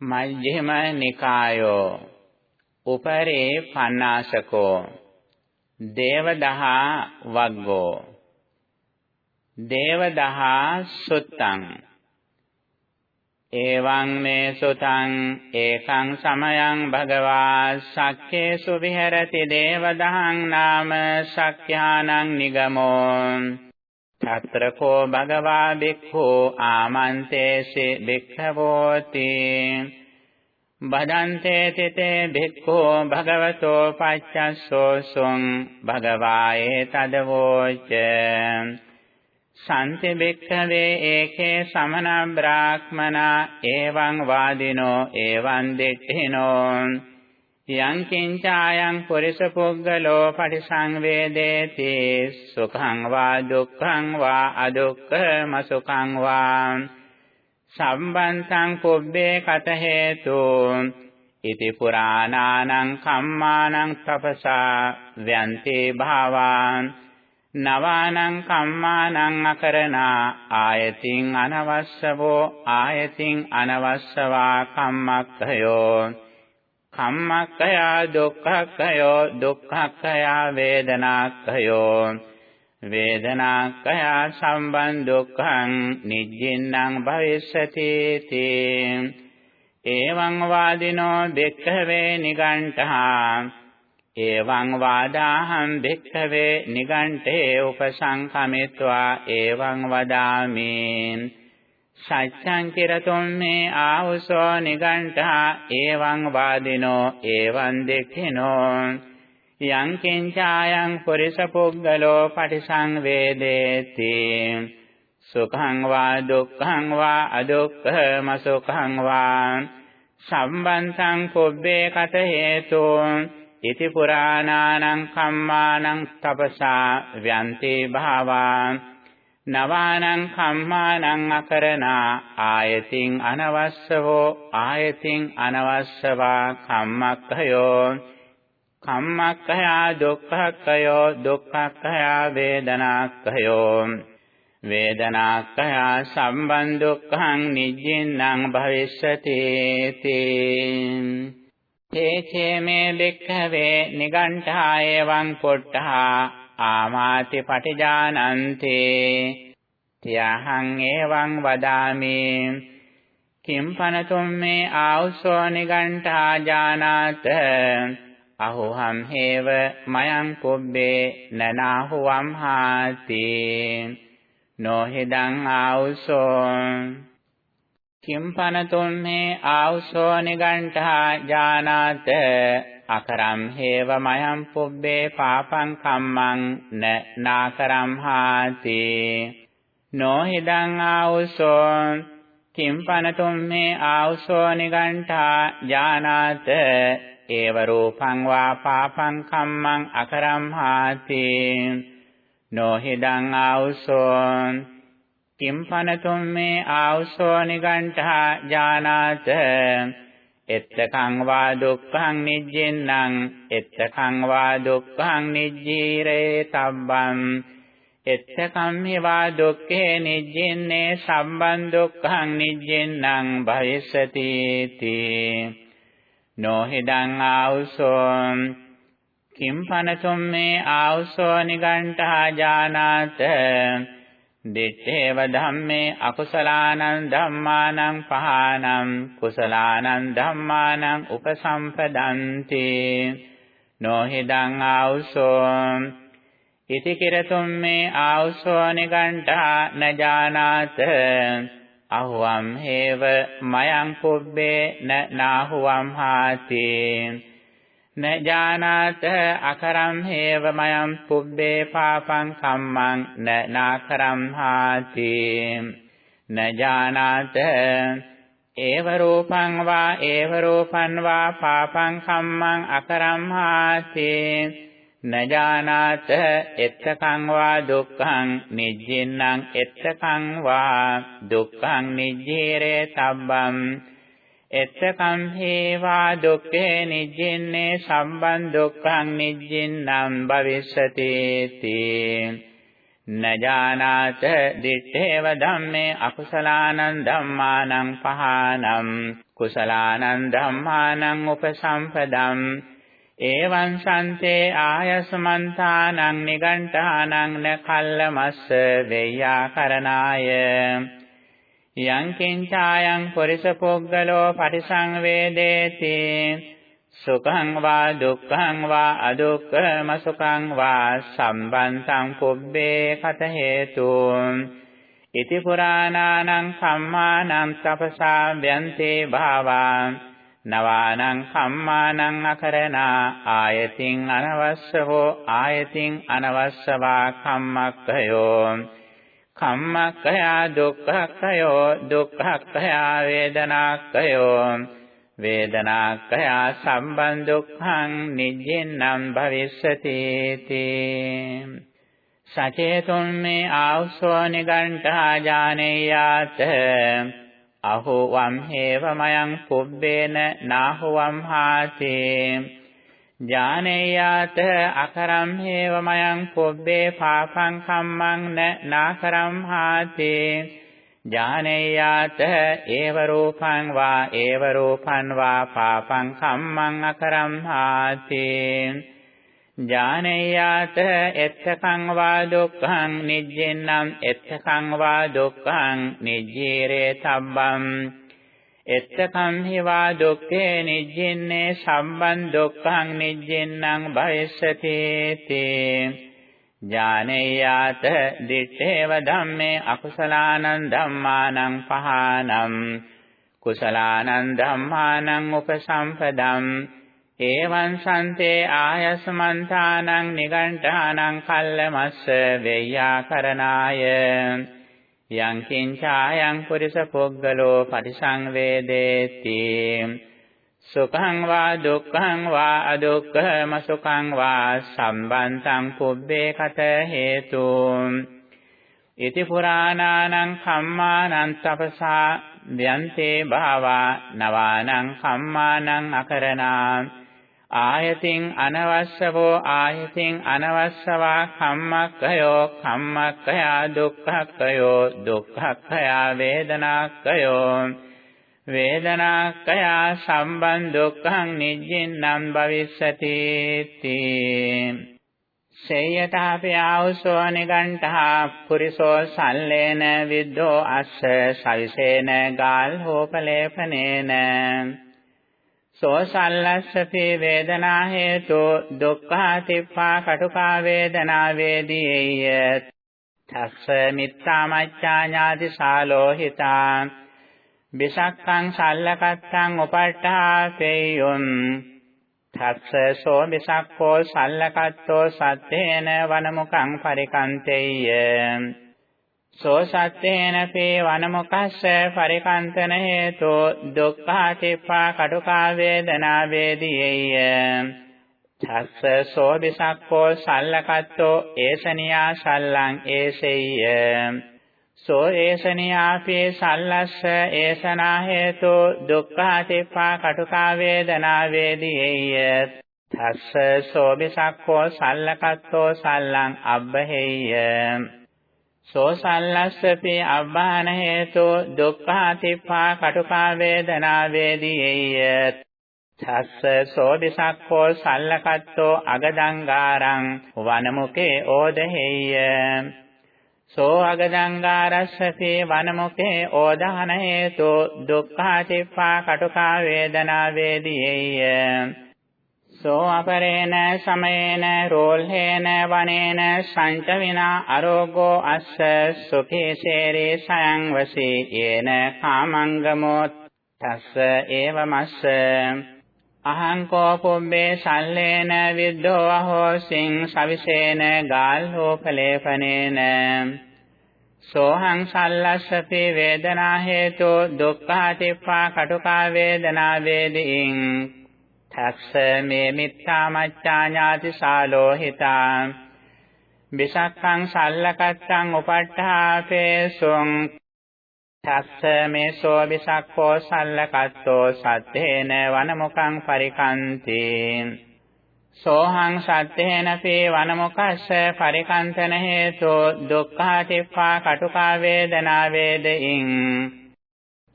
මජ්ක්‍ධිම නිකායෝ උපරේ පඤ්ඤාසකෝ දේවදහා වග්ගෝ දේවදහා සුත්තං එවං මේ සුතං ඒකං සමයං භගවා සක්කේසු විහෙරති දේවදහං නාම සක්ඛානං නිගමෝ తත්‍ර කෝ භගවා බික්ඛෝ ආමන්තේසි බික්ඛවෝති බදන්තේ තිතේ බික්ඛෝ භගවතෝ පච්චස්සෝසුං භගවායේ තදවෝච. සම්ති බික්ඛවේ ඒකේ සමන බ්‍රාහ්මනා එවං වාදිනෝ එවං දිට්ඨිනෝ. යං කිංචායං පුරිස පුග්ගලෝ පටිසංවේදේති සුඛං වා දුක්ඛං වා අදුක්ඛම සුඛං වා සම්බන්තං පුබ්බේ කත හේතු ඉති පුරාණානං කම්මානං තපසා ව්‍යන්ති භාවාන් නවානං කම්මානං අකරණා ආයතින් අනවස්සවෝ ආයතින් අනවස්සවා කම්මක්ඛයෝ කම්මක්ඛයා දුක්ඛක්ඛයෝ දුක්ඛක්ඛයා වේදනාක්ඛයෝ. වේදනාක්ඛයා සම්බන් දුක්ඛං නිජ්ජින්නම් භවිස්සති තේ. එවං වාදිනෝ දෙක්ඛවේ නිගණ්ඨා එවං වාදාහං දෙක්ඛවේ නිගණ්ඨේ උපසංඛමිත්වා එවං වදාමි. සච්ඡං කිරතුම් මේ ආවුසෝ නිගණ්ඨා එවං වාදිනෝ එවං දෙක්ඛිනෝ. යං කිංචායං පුරිස පුග්ගලෝ පටිසංවේදේති සුඛං වා දුක්ඛං වා අදුක්ඛම සුඛං වා. සම්බන්තං පුබ්බේ කත හේතුං. ඉති පුරාණානං කම්මානං තපසා ව්‍යන්ති භාවාං. නවානං කම්මානං අකරණා ආයතින් අනවස්සවෝ ආයතින් අනවස්සවා කම්මක්ඛයෝ කම්මක්ඛයා දුක්ඛක්ඛයෝ දුක්ඛක්ඛයා වේදනාක්ඛයෝ වේදනාක්ඛයා සම්බන් දුක්ඛං නිජ්ජින්නම් භවිෂ්‍යති තේ චේමේ වික්ඛවේ නිගණ්ඨා එවං පොට්ඨා ආමාති පටිජානන්ති. තියහං එවං වදාමි. කිම්පනතුම් මේ ආවුසෝ නිගණ්ඨා ජානාත. අහෝහම් හේව මයං පුබ්බේ නනාහුවම් හාති. නොහිදං ආවුසෝ කිම්පනතුම් මේ ආවුසෝ නිගණ්ඨා ජානාත. අකරම් හේව මයම් පුබ්බේ පාපං කම්මං න නාකරම් හාති. නොහිදං ආවුසෝ කිම්පනතුම් මේ ආවුසෝ නිගණ්ඨා ඥානාත ඒව රූපං වා පාපං කම්මං අකරම් හාති. නොහිදං ආවුසෝ කිම්පනතුම් මේ ආවුසෝ නිගණ්ඨා ඥානාත එත්තකං වා දුක්ඛං නිජ්ජෙන්නං එත්තකං වා දුක්ඛං නිජ්ජීරේ තබ්බං එත්තකම් හිවා දුක්ඛේ නිජ්ජෙන්නේ සම්බන් දුක්ඛං නිජ්ජෙන්නං භවිස්සති තී. නොහිදං ආවුසෝ කිම්පනතුම් මේ ආවුසෝ නිගණ්ඨා ජානාත දිත්තේව ධම්මේ අකුසලානං ධම්මානං පහානං කුසලානං ධම්මානං උපසම්පදන්ති නොහිදං ආවුසෝ ඉති කිරතුම් මේ ආවුසෝ නිගණ්ඨා නජානාත අහුවම් හේව මයං පුබ්බේ න නාහුවම් හාති න ජානාත අකරම් හේව මයම් පුබ්බේ පාපං කම්මං න නාකරම් හාති। න ජානාත ඒව රූපං වා ඒව රූපං වා පාපං කම්මං අකරම් හාති। න ජානාත එත්තකං වා දුක්ඛං නිජ්ජින්නම් එත්තකං වා දුක්ඛං නිජ්ජීරේ තබ්බම් එත්තකම් හේවා දුක්ඛේ නිජ්ජින්නේ සම්බන් දුක්ඛං නිජ්ජින්නම් භවිස්සති තී නජානාත දිත්තේව ධම්මේ අකුසලානං ධම්මානං පහානම් කුසලානං ධම්මානං උපසම්පදම්. එවං සන්තේ ආයසමන්තානං නිගණ්ඨානං නකල්ලමස්ස වෙය්‍යාකරණාය යං කිංචායං පුරිස පුග්ගලෝ පරිසංවේදේති සුඛං වා දුක්ඛං වා අදුක්ඛම සුඛං වා සම්බන්තං පුබ්බේ කත හේතු ඉති පුරාණානං සම්මානං තපසා ව්‍යන්තේ භාවා නවානං කම්මානං අකරණා ආයතින් අනවස්ස හෝ ආයතින් අනවස්සවා කම්මක්ඛයෝ කම්මක්ඛයා දුක්ඛක්ඛයෝ දුක්ඛක්ඛයා වේදනාක්ඛයෝ වේදනාක්ඛයා සම්බන්දුක්ඛං නිජ්ජෙන්නම් භවිස්සති තී සචේතුන් මේ ආවසෝ නිගණ්ඨා ජානේයාත. අහෝවම් හේවමයන් පුබ්බේන නාහුවම් හාති. ඥානේයාත අකරම් හේවමයන් පුබ්බේ පාපං කම්මං න නාකරම් හාති. ඥානේයාත ඒව රූපං වා ඒව රූපං වා පාපං කම්මං අකරම්හාති ඥානේයාත එත්තකං වා දුක්ඛං නිජ්ජෙන්නම් එත්තකං වා දුක්ඛං නිජ්ජීරේ තබ්බම් එත්තකම් හිවා දුක්ඛේ නිජ්ජෙන්නේ සම්බන් දුක්ඛං නිජ්ජෙන්නම් භයස්සති තේ ඥානේයාත දිත්තේව ධම්මේ අකුසලානං ධම්මානං පහානම්. කුසලානං ධම්මානං උපසම්පදම්. ඒවං සන්තේ ආයස්මන්තානං නිගණ්ඨානං කල්ලමස්ස වෙය්‍යාකරණාය යං කිංචායං පුරිස පුග්ගලෝ පරිසංවේදේති। සුඛං වා දුක්ඛං වා අදුක්ඛම සුඛං වා සම්බන්තං පුබ්බේ කත හේතු। ඉති පුරාණානං කම්මානං තපසා ව්‍යන්තේ භාවා නවානං කම්මානං අකරණා। ආයතින් අනවස්සවෝ ආයතින් අනවස්සවා කම්මක්ඛයෝ කම්මක්ඛයා දුක්ඛක්ඛයෝ දුක්ඛක්ඛයා වේදනාක්ඛයෝ වේදනාක්ඛයා සම්බන්ධොක්ඛං නිජ්ජින්නම් භවිස්සති තී සේයතාපි ආවසෝ නිගණ්ඨා පුරිසෝ සල්ලේන විද්දෝ අස්ස සවිසේන ගාල් හෝපලේපනේන සෝ සල්ලස්සපි වේදනා හේතු දුක්ඛා තිප්පා කටුකා වේදනා වේදීය තස්ස මිත්තා මච්ඡා ඥාති සාලෝහිතා බිසක්ඛං සල්ලකත්තං උපට්ඨාසෙය්‍යොන් තස්ස සෝ බිසක්ඛෝ සල්ලකත්තෝ සත්තේන වනමුඛං පරිකන්තෙය්‍ය සෝ සත්තේන පේ වනමුඛස්ස පරිකන්තන හේතු දුක්ඛාතිප්පා කටුකා වේදනා වේදීය්‍ය තස්ස සෝ බිසක්ඛෝ සල්ලකත්තෝ ඒසනියා සල්ලං ඒසෙය්‍ය. සෝ ඒසනියාපේ සල්ලස්ස ඒසනා හේතු දුක්ඛාතිප්පා කටුකා වේදනා වේදීය තස්ස සෝබිසක්ඛෝ සල්ලකත්තෝ සල්ලං අබ්බහෙය්‍ය සෝ සල්ලස්සපි අබ්බාන හේතු දුක්ඛාතිප්පා කටුකා වේදනා වේදීය තස්ස සෝබිසක්ඛෝ සල්ලකත්තෝ අගදංගාරං වනමුකේ ඕදහෙය්‍ය. සෝ අගදංගාරස්සසේ වනමුඛේ ඕදාන හේතු දුක්ඛාතිප්පා කටුකා වේදනා වේදීයේය. සෝ අපරේන සමයේන රෝල්හේන වනේන සංච විනා අරෝගෝ අස්ස සුඛේ සේරේ සයං වසී යේන කාමංගමෝ තස්ස ඒවමස්ස. අහං කෝ පුම්බේ සල්ලේන විද්දෝ අහෝසින් සවිසේන ගාල්හෝපලේපනේන සෝහං සල්ලස්සති වේදනා හේතු දුක්ඛාතිප්පා කටුකා වේදනා වේදීන්. තස්ස මේ මිත්‍යා මච්ඡා ඥාති සාලෝහිතා විසක්ඛං සල්ලකත්තං උපට්ඨාපේසුං තස්ස මේසෝ විසක්ඛෝ සල්ලකත්තෝ සත්තේන වනමුඛං පරිකන්ති සෝහං සත්තේන පේ වනමුකස්ස පරිකන්තන හේතෝ දුක්ඛා තිප්පා කටුකා වේදනා වේදින්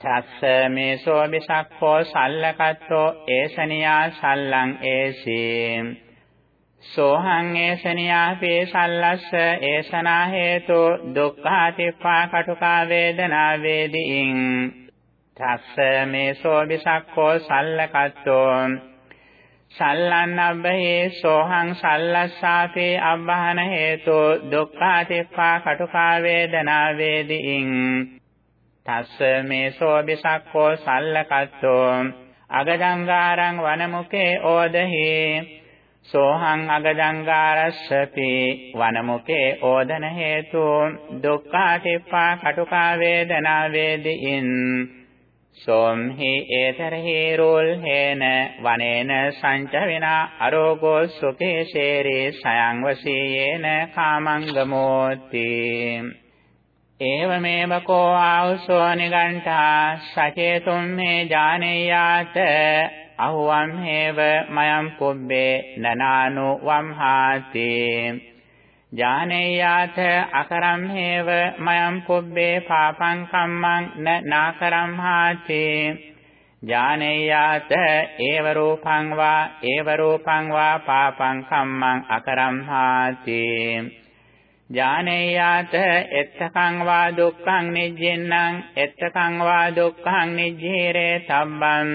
තස්ස මේ සෝබිසක්ඛෝ සල්ලකත්තෝ ඒසනියා සල්ලං ඒසී. සෝහං ඒසනියා පේ සල්ලස්ස ඒසනා හේතෝ දුක්ඛා තිප්පා කටුකා වේදනා වේදින්. තස්ස මේ සෝබිසක්ඛෝ සල්ලකත්තෝ සල්ලන්නබ්බහේ සෝහං සල්ලස්සාපේ අබ්බහන හේතෝ දුක්ඛාතිප්පා කටුකා වේදනා වේදින්. තස්ස මේ සෝබිසක්කෝ සල්ලකත්තෝ. අගදංගාරං වනමුකේ ඕදහි. සෝහං අගදංගාරස්සපි වනමුකේ ඕදන හේතු. දුක්ඛාතිප්පා කටුකා වේදනා වේදින් සෝම්හි ඒතරහි රෝල් හේන වනේන සංච විනා අරෝගෝ සුඛේ ශේරේ සයං වසීයේන කාමංගමෝති. ඒවමේව කෝ ආවසෝ නිගණ්ඨා සචේතුම් මේ ජානේයාත අහුවම් හේව මයම් පුබ්බේ නනානු වම්හාති ඥානේයාත අකරම් හේව මයම් පුබ්බේ පාපං කම්මං න නාකරම් හාති ඥානේයාත ඒව රූපං වා ඒව රූපං වා පාපං කම්මං අකරම් හාති ඥානේයාත එත්තකං වා දුක්ඛං නිජ්ජෙන්නං එත්තකං වා දුක්ඛං නිජ්ජීරේ සම්බං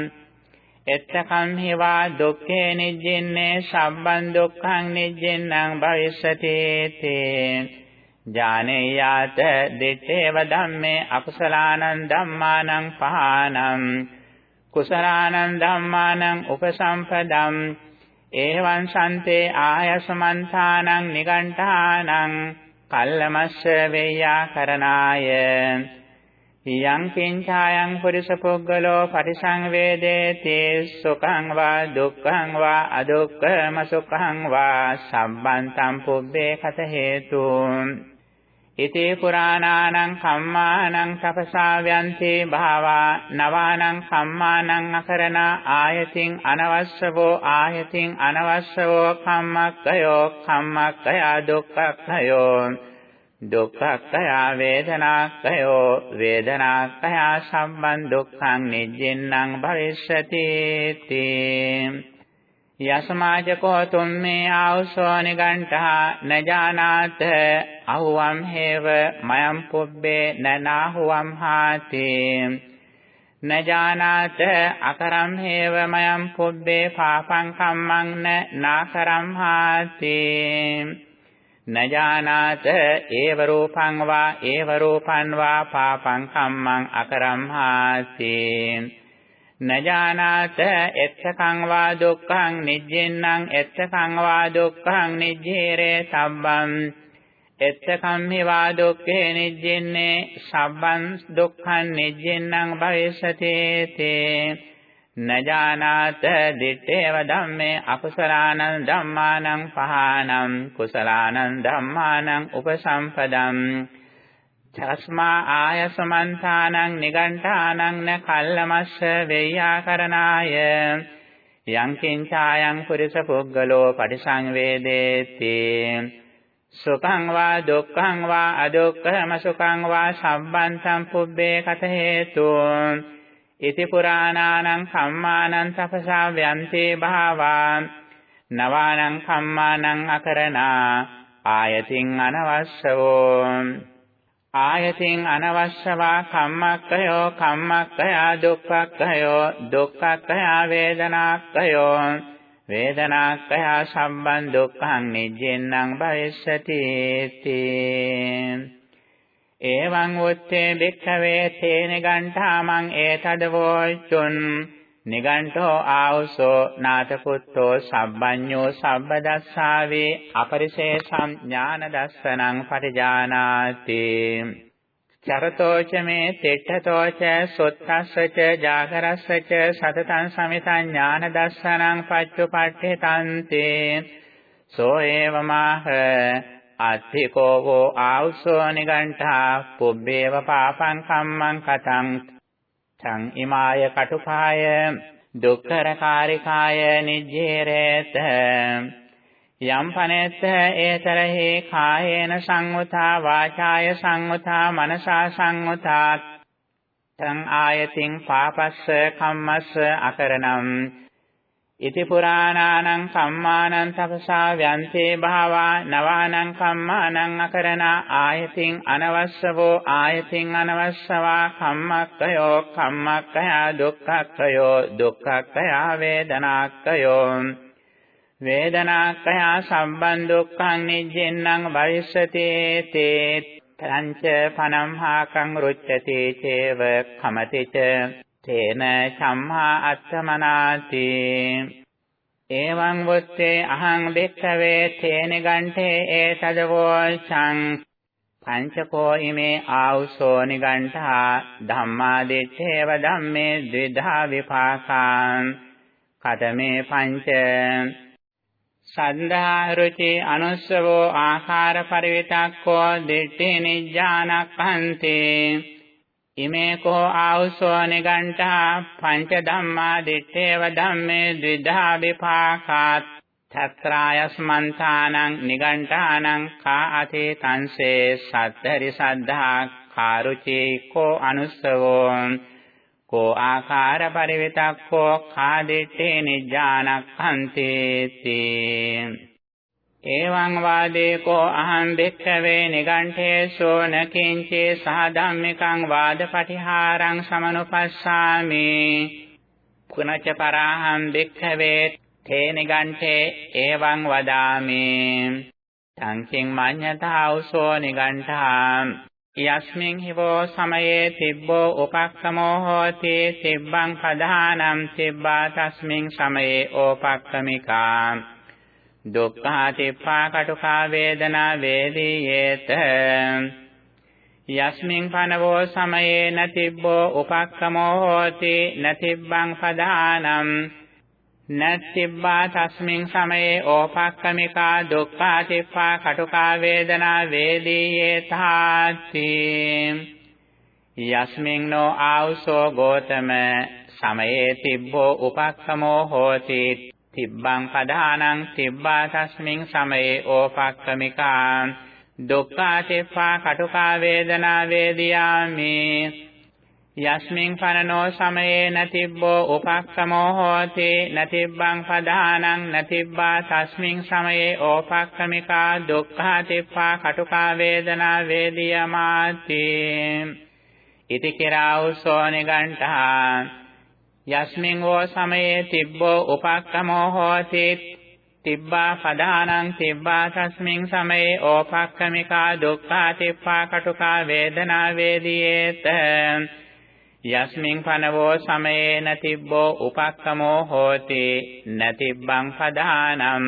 එත්තකම් හිවා දුක්ඛේ නිජ්ජින්නේ සම්බන් දුක්ඛං නිජ්ජින්නං භවිෂති තේ ඥානේයාත දිත්තේව ධම්මේ අකුසලානං ධම්මානං පහානං කුසලානං ධම්මානං උපසම්පදම් ඒවං සන්තේ ආයසමන්තානං නිගණ්ඨානං කල්ලමස්ස වේයාකරණාය යං කිංචායං පුරිස පුද්ගලෝ පරිසංවේදේති සුඛං වා දුක්ඛං වා අදුක්ඛම සුඛං වා සම්බන්තං පුබ්බේ කත හේතුං ඉති පුරාණානං කම්මානං තපසාවයන්ති භාවා නවානං කම්මානං අකරණ ආයතින් අනවස්සවෝ ආයතින් අනවස්සවෝ කම්මක්කයෝ කම්මක්කය දුක්ඛක්ඛයෝ දුක්ඛක්ඛය වේදනාක්ඛයෝ වේදනාක්ඛය සම්බන් දුක්ඛං නිජ්ජෙන්නං භවිෂ්‍යති තී යසමාජකෝ තුම්මේ ආවසෝ නිගණ්ඨා නජානාත අහුවම් හේව මයම් පුබ්බේ නනාහුවම් හාති. නජානාත අකරම් හේව මයම් පුබ්බේ පාපං කම්මං නාකරම් හාති. නජානාත ඒව රූපං වා ඒව රූපං වා පාපං කම්මං අකරම්හාති නජානාත එත්තකං වා දුක්ඛං නිජ්ජෙන්නං එත්තකං වා දුක්ඛං නිජ්ජේරේ සම්බං එත්තකම් හිවා දුක්ඛේ නිජ්ජෙන්නේ සම්බං දුක්ඛං නිජ්ජෙන්නං භවිෂති තේ නජානාත දිත්තේව ධම්මේ අකුසලානං ධම්මානං පහානං කුසලානං ධම්මානං උපසම්පදම් චස්මා ආයසමන්තානං නිගණ්ඨානං න කල්ලමස්ස වෙය්‍යාකරණාය යං කිංචායං පුරිස පුග්ගලෝ පටිසංවේදේති සුඛං වා දුක්ඛං වා අදුක්ඛම සුඛං වා සම්බන්තං පුබ්බේ කත හේතුං ඉති පුරාණානං කම්මානං තපසා ව්‍යන්තේ භාවා නවානං කම්මානං අකරණා ආයතින් අනවස්සවෝ ආයතින් අනවස්සවා කම්මක්කයෝ කම්මක්කයා දුක්ඛක්කයෝ දුක්ඛක්කයා වේදනාක්කයෝ වේදනාක්කයා සම්බන් දුක්ඛං නිජ්ජෙන්නං භවිෂ්‍යති තී. එවං උත්තේ භික්ඛවේ තේ නිගණ්ඨාමං ඒතදවෝචුන් නිගණ්ඨෝ ආවසෝ නාතකුත්තෝ සබ්බඤ්ඤෝ සබ්බදස්සාවේ අපරිශේෂං ඥාන දස්සනං පටිජානාති චරතෝච මේ තිට්ඨතෝච සොත්තස්සච ජාගරස්සච සතතං සමිතං ඥාන දස්සනං පච්චුපට්ඨිතන්තේ. සෝ ඒවමාහ අත්ථිකෝ වූ ආවුසෝ නිගණ්ඨා පුබ්බේව පාපං කම්මං කතං තං ඉමාය කටුකාය දුක්ඛරකාරිකාය නිජ්ජේරේත යම් පනෙත්ත ඒතරහි කායේන සංවතා වාචාය සංවතා මනසා සංවතා තං ආයතින් පාපස්ස කම්මස්ස අකරණම්. ඉති පුරාණානං කම්මානං තපසා ව්‍යන්තේ භාවා නවානං කම්මානං අකරණා ආයතින් අනවස්සවෝ ආයතින් අනවස්සවා කම්මක්කයෝ කම්මක්කය දුක්ඛක්කයෝ දුක්ඛක්කය වේදනාක්කයෝ වේදනාක්කය සම්බන් දුක්ඛං නිජ්ජෙන්නං භවිෂ්‍යති තේ පංච පනම්හාකං රුච්චති චේව කමතිච තේන සම්මා අත්තමනාති. එවං වොත්තේ අහං බික්ඛවේ තේන ගණ්ඨේ ඒතදවෝසං පංචකෝ ඉමේ ආවුසෝ නිගණ්ඨා ධම්මාදිච්ඡේව ධම්මේ ද්විධා විපාකාං. කතමේ පංච. සද්ධා රුචි අනුස්සවෝ ආකාර පරිවිතක්කෝ දිට්ඨි නිජ්ජානක්ඛන්තේ. ඉමේ කෝ ආවුසෝ නිගණ්ඨා පංච ධම්මා දිත්තේව ධම්මේ ද්විධා විපාකාත් තත්‍රායස්මන්තානං නිගණ්ඨානං කා අතේ තංසේ සත්තරි සද්ධා කාරුචේ කෝ අනුස්සවෝ කෝ ආකාර පරිවිතක්කෝ කාදිත්තේ නිජානක්ඛන්තේති එවං වාදේකෝ අහං භික්ඛවේ නිගණ්ඨේසෝ නකින්චේ සාධම්මිකං වාදපටිහාරං සමනුපස්සාමි. පුනච පරාහං භික්ඛවේ තේ නිගණ්ඨේ එවං වදාමි. සංකින් මඤ්ඤතා උසෝ නිගණ්ඨා යස්මින් හිවෝ සමයේ තිබ්බෝ උපක්ඛමෝ හෝති තිබ්බං පධානම් තිබ්බා තස්මින් සමයේ ඕපක්ඛමිකා දුක්ඛාතිප්පා කටුකා වේදනා වේදීයේත. යස්මින් පනවෝ සමයේ නතිබ්බෝ උපක්කමෝ හෝති නතිබ්බං පදානම්. නත්තිබ්බා තස්මින් සමයේ ඕපක්කමිකා දුක්ඛාතිප්පා කටුකා වේදනා වේදීයේතාති. යස්මින් නෝ ආවුසෝ ගෝතම සමයේ තිබ්බෝ උපක්කමෝ හෝති තිබ්බං පදානං තිබ්බා තස්මින් සමයේ ඕපක්කමිකා දුක්ඛා තිප්පා කටුකා වේදනා වේදියාමි යස්මින් පනනෝ සමයේ නතිබ්බෝ උපක්කමෝ හෝති නතිබ්බං පදානං නතිබ්බා තස්මින් සමයේ ඕපක්කමිකා දුක්ඛා තිප්පා කටුකා වේදනා වේදියමාති. ඉති කිරාවුසෝ නිගණ්ඨා යස්මින් වෝ සමයේ තිබ්බෝ උපක්කමෝ හෝති තිබ්බා පදානං තිබ්බා තස්මින් සමයේ ඕපක්කමිකා දුක්ඛා තිප්පා කටුකා වේදනා වේදීයේත. යස්මින් පනවෝ සමයේ නතිබ්බෝ උපක්කමෝ හෝති. නතිබ්බං පදානම්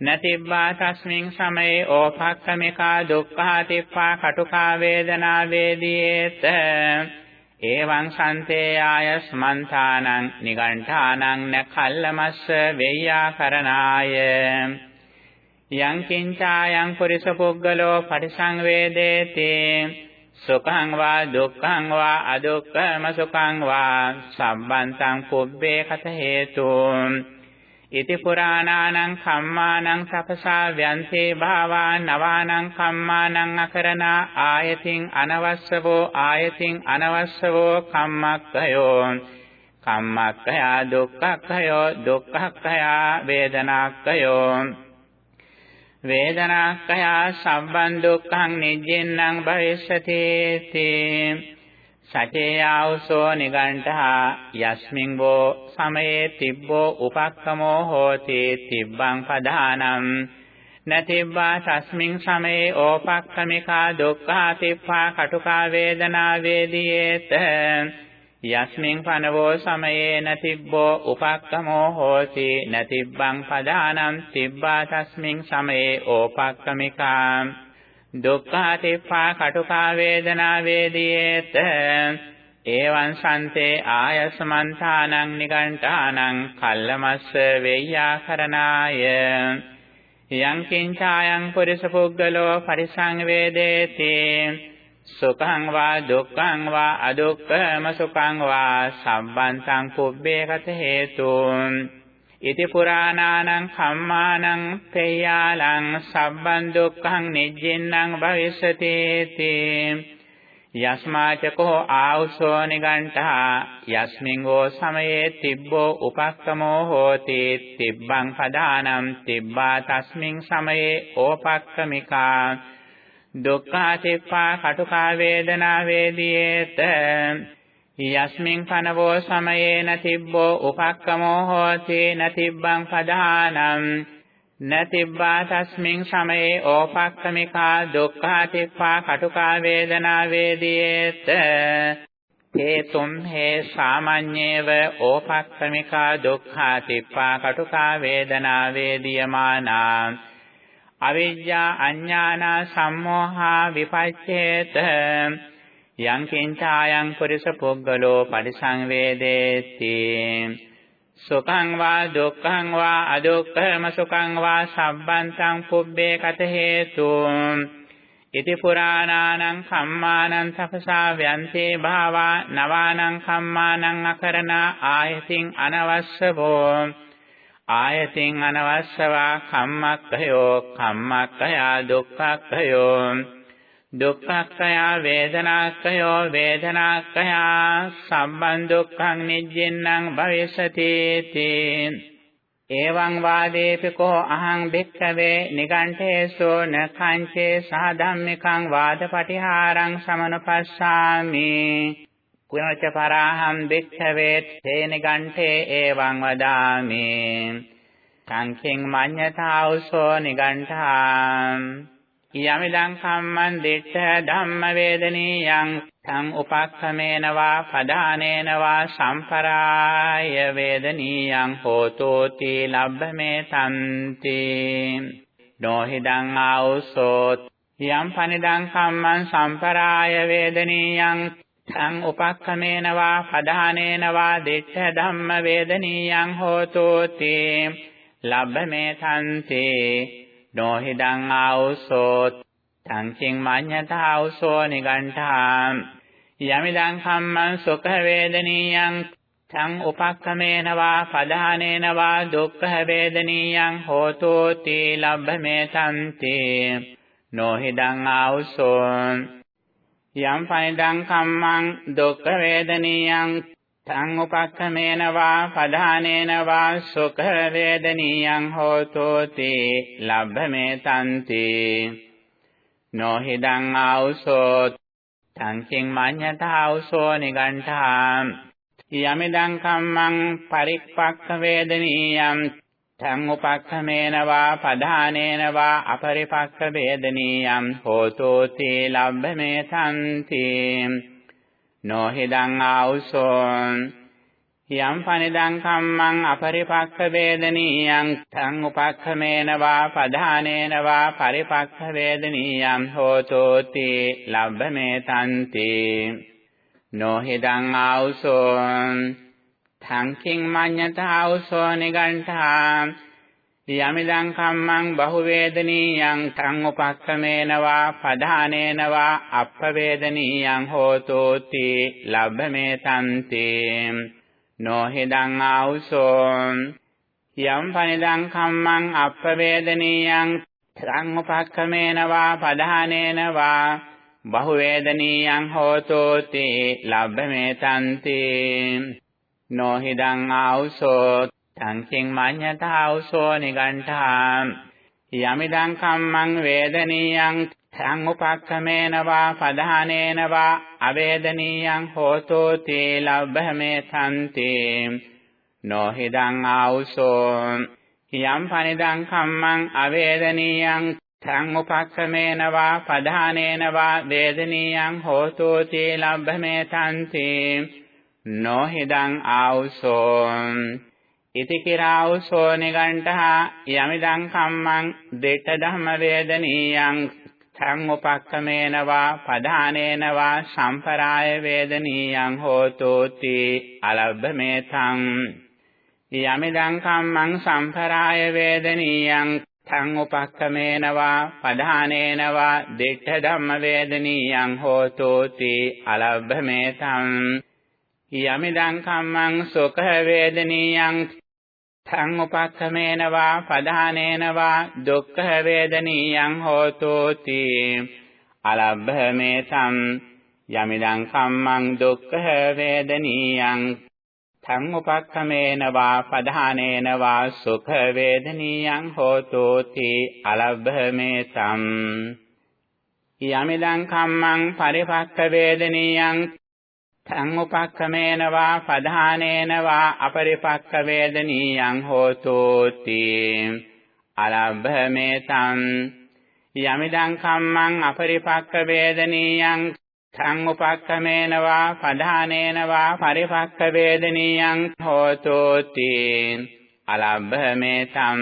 නතිබ්බා තස්මින් සමයේ ඕපක්කමිකා දුක්ඛා තිප්පා කටුකා වේදනා වේදීයේත. එවං සන්තේ ආයස්මන්තානං නිගණ්ඨානං නකල්ලමස්ස වෙය්‍යාකරණාය යං කිංචායං පුරිස පුග්ගලෝ පරිසංවේදේති. සුඛං වා දුක්ඛං වා අදුක්ඛම සුඛං වා සම්බන්තං පුබ්බේ කත හේතුං ඉති පුරාණානං කම්මානං සපසා ව්‍යන්තේ භාවා නවානං කම්මානං අකරණා ආයතින් අනවස්සවෝ ආයතින් අනවස්සවෝ කම්මක්ඛයෝ කම්මක්ඛය දුක්ඛක්ඛයෝ දුක්ඛක්ඛය වේදනාක්ඛයෝ වේදනාක්ඛය සම්බන් දුක්ඛං නිජ්ජෙන්නං භවිෂති තේ සචේයාවසෝ නිගණ්ඨා යස්මින් වෝ සමයේ තිබ්බෝ උපක්කමෝ හෝති තිබ්බං පදානම් නතිබ්බා තස්මින් සමයේ ඕපක්කමිකා දුක්ඛා තිප්පා කටුකා වේදනා වේදීයේත යස්මින් පනවෝ සමයේ නතිබ්බෝ උපක්කමෝ හෝති නතිබ්බං පදානම් තිබ්බා තස්මින් සමයේ ඕපක්කමිකා දුක්ඛාතිප්පා කටුකා වේදනා වේදීයේත. ඒවං සන්තේ ආයසමන්තානං නිගණ්ඨානං කල්ලමස්ස වෙය්‍යාකරණාය යං කිංචායං පුරිස පුග්ගලෝ පරිසංවේදේති සුඛං වා දුක්ඛං වා අදුක්ඛම සුඛං වා සම්බන්තං පුබ්බේ ගත හේතුං. ඉති පුරාණානං කම්මානං තේයාලං සම්බන් දුක්ඛං නිජ්ජෙන්නං භවිෂති තේ යස්මාචකෝ ආවුසෝ නිගණ්ඨා යස්මින්ගෝ සමයේ තිබ්බෝ උපක්කමෝ හෝති තිබ්බං පදානම් තිබ්බා තස්මින් සමයේ ඕපක්කමිකා දුක්ඛාතිප්පා කටුකා වේදනා වේදියේත යස්මින් පනවෝ සමයේන තිබ්බෝ උපක්කමෝ හෝති නතිබ්බං පදානම් නතිබ්බා තස්මින් සමයේ ඕපක්ඛමිකා දුක්ඛාතිප්පා කටුකා වේදනා වේදියේත හේතුම් හේ සාමඤ්ඤේව ඕපක්ඛමිකා දුක්ඛාතිප්පා කටුකා වේදනා වේදියමානා අවිජ්ජා අඥානා සම්මෝහා විපච්ඡේත යං කිංචායන් පුරිස පුග්ගලෝ පරිසංවේදේති। සුඛං වා දුක්ඛං වා අදුක්ඛම සුඛං වා සම්බන්තං පුබ්බේ කත හේතු। ඉති පුරාණානං කම්මානං තපසා ව්‍යන්තේ භාවා නවානං කම්මානං අකරණා ආයතින් අනවස්සවෝ। ආයතින් අනවස්සවා කම්මක්ඛයෝ කම්මක්ඛයා දුක්ඛක්ඛයෝ දුක්ඛක්ඛය වේදනාක්ඛයෝ වේදනාක්ඛය සම්බන් දුක්ඛං නිජ්ජෙන්නං භවිෂති තේ. එවං වාදේපිකෝ අහං භික්ඛවේ නිගණ්ඨේසෝ නඛංචේ සාධම්මිකං වාදපටිහාරං සමනපස්සාමි. කුණච පරාහං භික්ඛවේ තේ නිගණ්ඨේ එවං වදාමි. සංඛින් මඤ්ඤතාවසෝ නිගණ්ඨා යමිදං කම්මං දිට්ඨ ධම්ම වේදනීයං තං උපක්ඛමේන වා පදානේන වා සම්පරාය වේදනීයං හෝතෝති ලබ්බමේ තන්ති නොහිදං ආවසෝත් යම් පනිදං කම්මං සම්පරාය වේදනීයං තං උපක්ඛමේන වා පදානේන වා දිට්ඨ ධම්ම වේදනීයං හෝතෝති ලබ්බමේ තන්ති නොහිදං ආවුසෝ තංකින් මඤ්ඤතාවුසෝ නිගණ්ඨා යමිදං කම්මං සුඛ වේදනීයං. තං උපක්ඛමේන වා පදානේන වා දුක්ඛ වේදනීයං හෝතෝති ලබ්බමේ තන්ති නොහිදං ආවුසෝ. යම් පනිදං කම්මං දුක්ඛ වේදනීයං. තං උපක්ඛමේන වා පධානේන වා සුඛ වේදනීයං හෝතෝති ලබ්බමේ තන්ති නොහිදං ආවුසෝ තංකින් මඤ්ඤතාවුසෝ නිගණ්ඨා යමිදං කම්මං පරික්පක්ඛ වේදනීයං තං උපක්ඛමේන වා පධානේන වා අපරිපක්ඛ වේදනීයං හෝතෝති ලබ්බමේ තන්ති නොහිදං ආවුසෝ යම් පනිදං කම්මං අපරිපක්ඛ වේදනීයං. තං උපක්ඛමේන වා පධානේන වා පරිපක්ඛ වේදනීයං හෝතෝති ලබ්බමේ තන්ති නොහිදං ආවුසෝ තංකින් මඤ්ඤතාවුසෝ නිගණ්ඨා. යමිදං කම්මං බහුවේදනීයං තං උපක්ඛමේන වා පධානේන වා අප්පවේදනීයං හෝතෝති ලබ්බමේ තන්ති නොහිදං ආවුසෝ යම් පනිදං කම්මං අප්පවේදනීයං තං උපක්ඛමේන වා පධානේන වා බහුවේදනීයං හෝතෝති ලබ්බමේ තන්ති නොහිදං ආවුසෝ සංකින් මඤ්ඤතාවසෝ නිගණ්ඨා යමිදං කම්මං වේදනීයං සං උපක්ඛමේන වා පධානේන වා අවේදනීයං හෝතෝති ලබ්බමේ සම්ති නොහිදං ආවුසෝ. යම් පනිදං කම්මං අවේදනීයං සං උපක්ඛමේන වා පධානේන වා වේදනීයං හෝතෝති ලබ්බමේ සම්ති නොහිදං ආවුසෝ. ඉති කිරාවුසෝ නිගණ්ඨා යමිදං කම්මං දෙට ධම්ම වේදනීයං සං උපක්ඛමේන වා පධානේන වා සම්පරාය වේදනීයං හෝතෝති අලබ්බමේතං යමිදං කම්මං සම්පරාය වේදනීයං තං උපක්ඛමේනවා පධානේනවා දිට්ඨ ධම්ම වේදනීයං හෝතෝති අලබ්භමේතං යමිදං කම්මං සුඛ වේදනීයං තං උපක්ඛමේනවා පධානේනවා දුක්ඛ වේදනීයං හෝතෝති අලබ්භමේතං යමිදං කම්මං දුක්ඛ වේදනීයං තං උපක්ඛමේන වා පධානේන වා සුඛ වේදනීයං හෝතෝති අලබ්භමේ තම් යමිදං කම්මං පරිපක්ඛ වේදනීයං තං උපක්ඛමේන වා පධානේන වා අපරිපක්ඛ වේදනීයං හෝතෝති. අලබ්භමේ තම් යමිදං කම්මං අපරිපක්ඛ වේදනීයං තං උපක්ඛමේන වා පධානේන වා පරිපක්ඛ වේදනීයං හෝතෝති. අලබ්භමේ තම්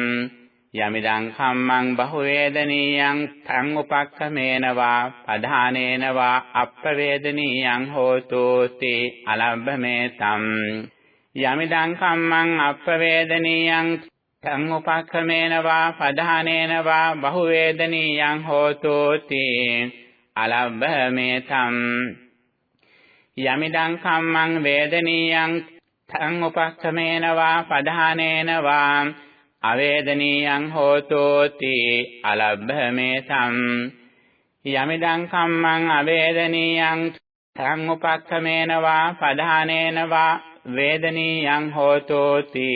යමිදං කම්මං බහු වේදනීයං තං උපක්ඛමේන වා පධානේන වා අප්පවේදනීයං හෝතෝති අලබ්භමේ තම් යමිදං කම්මං අප්පවේදනීයං තං උපක්ඛමේන වා පධානේන වා බහු වේදනීයං හෝතෝති අලබ්බමේතම් යමිදං කම්මං වේදනීයං තං උපක්ඛමේන වා පධානේන වා අවේදනීයං හෝතෝති අලබ්බමේතම් යමිදං කම්මං අවේදනීයං තං උපක්ඛමේන වා පධානේන වා වේදනීයං හෝතෝති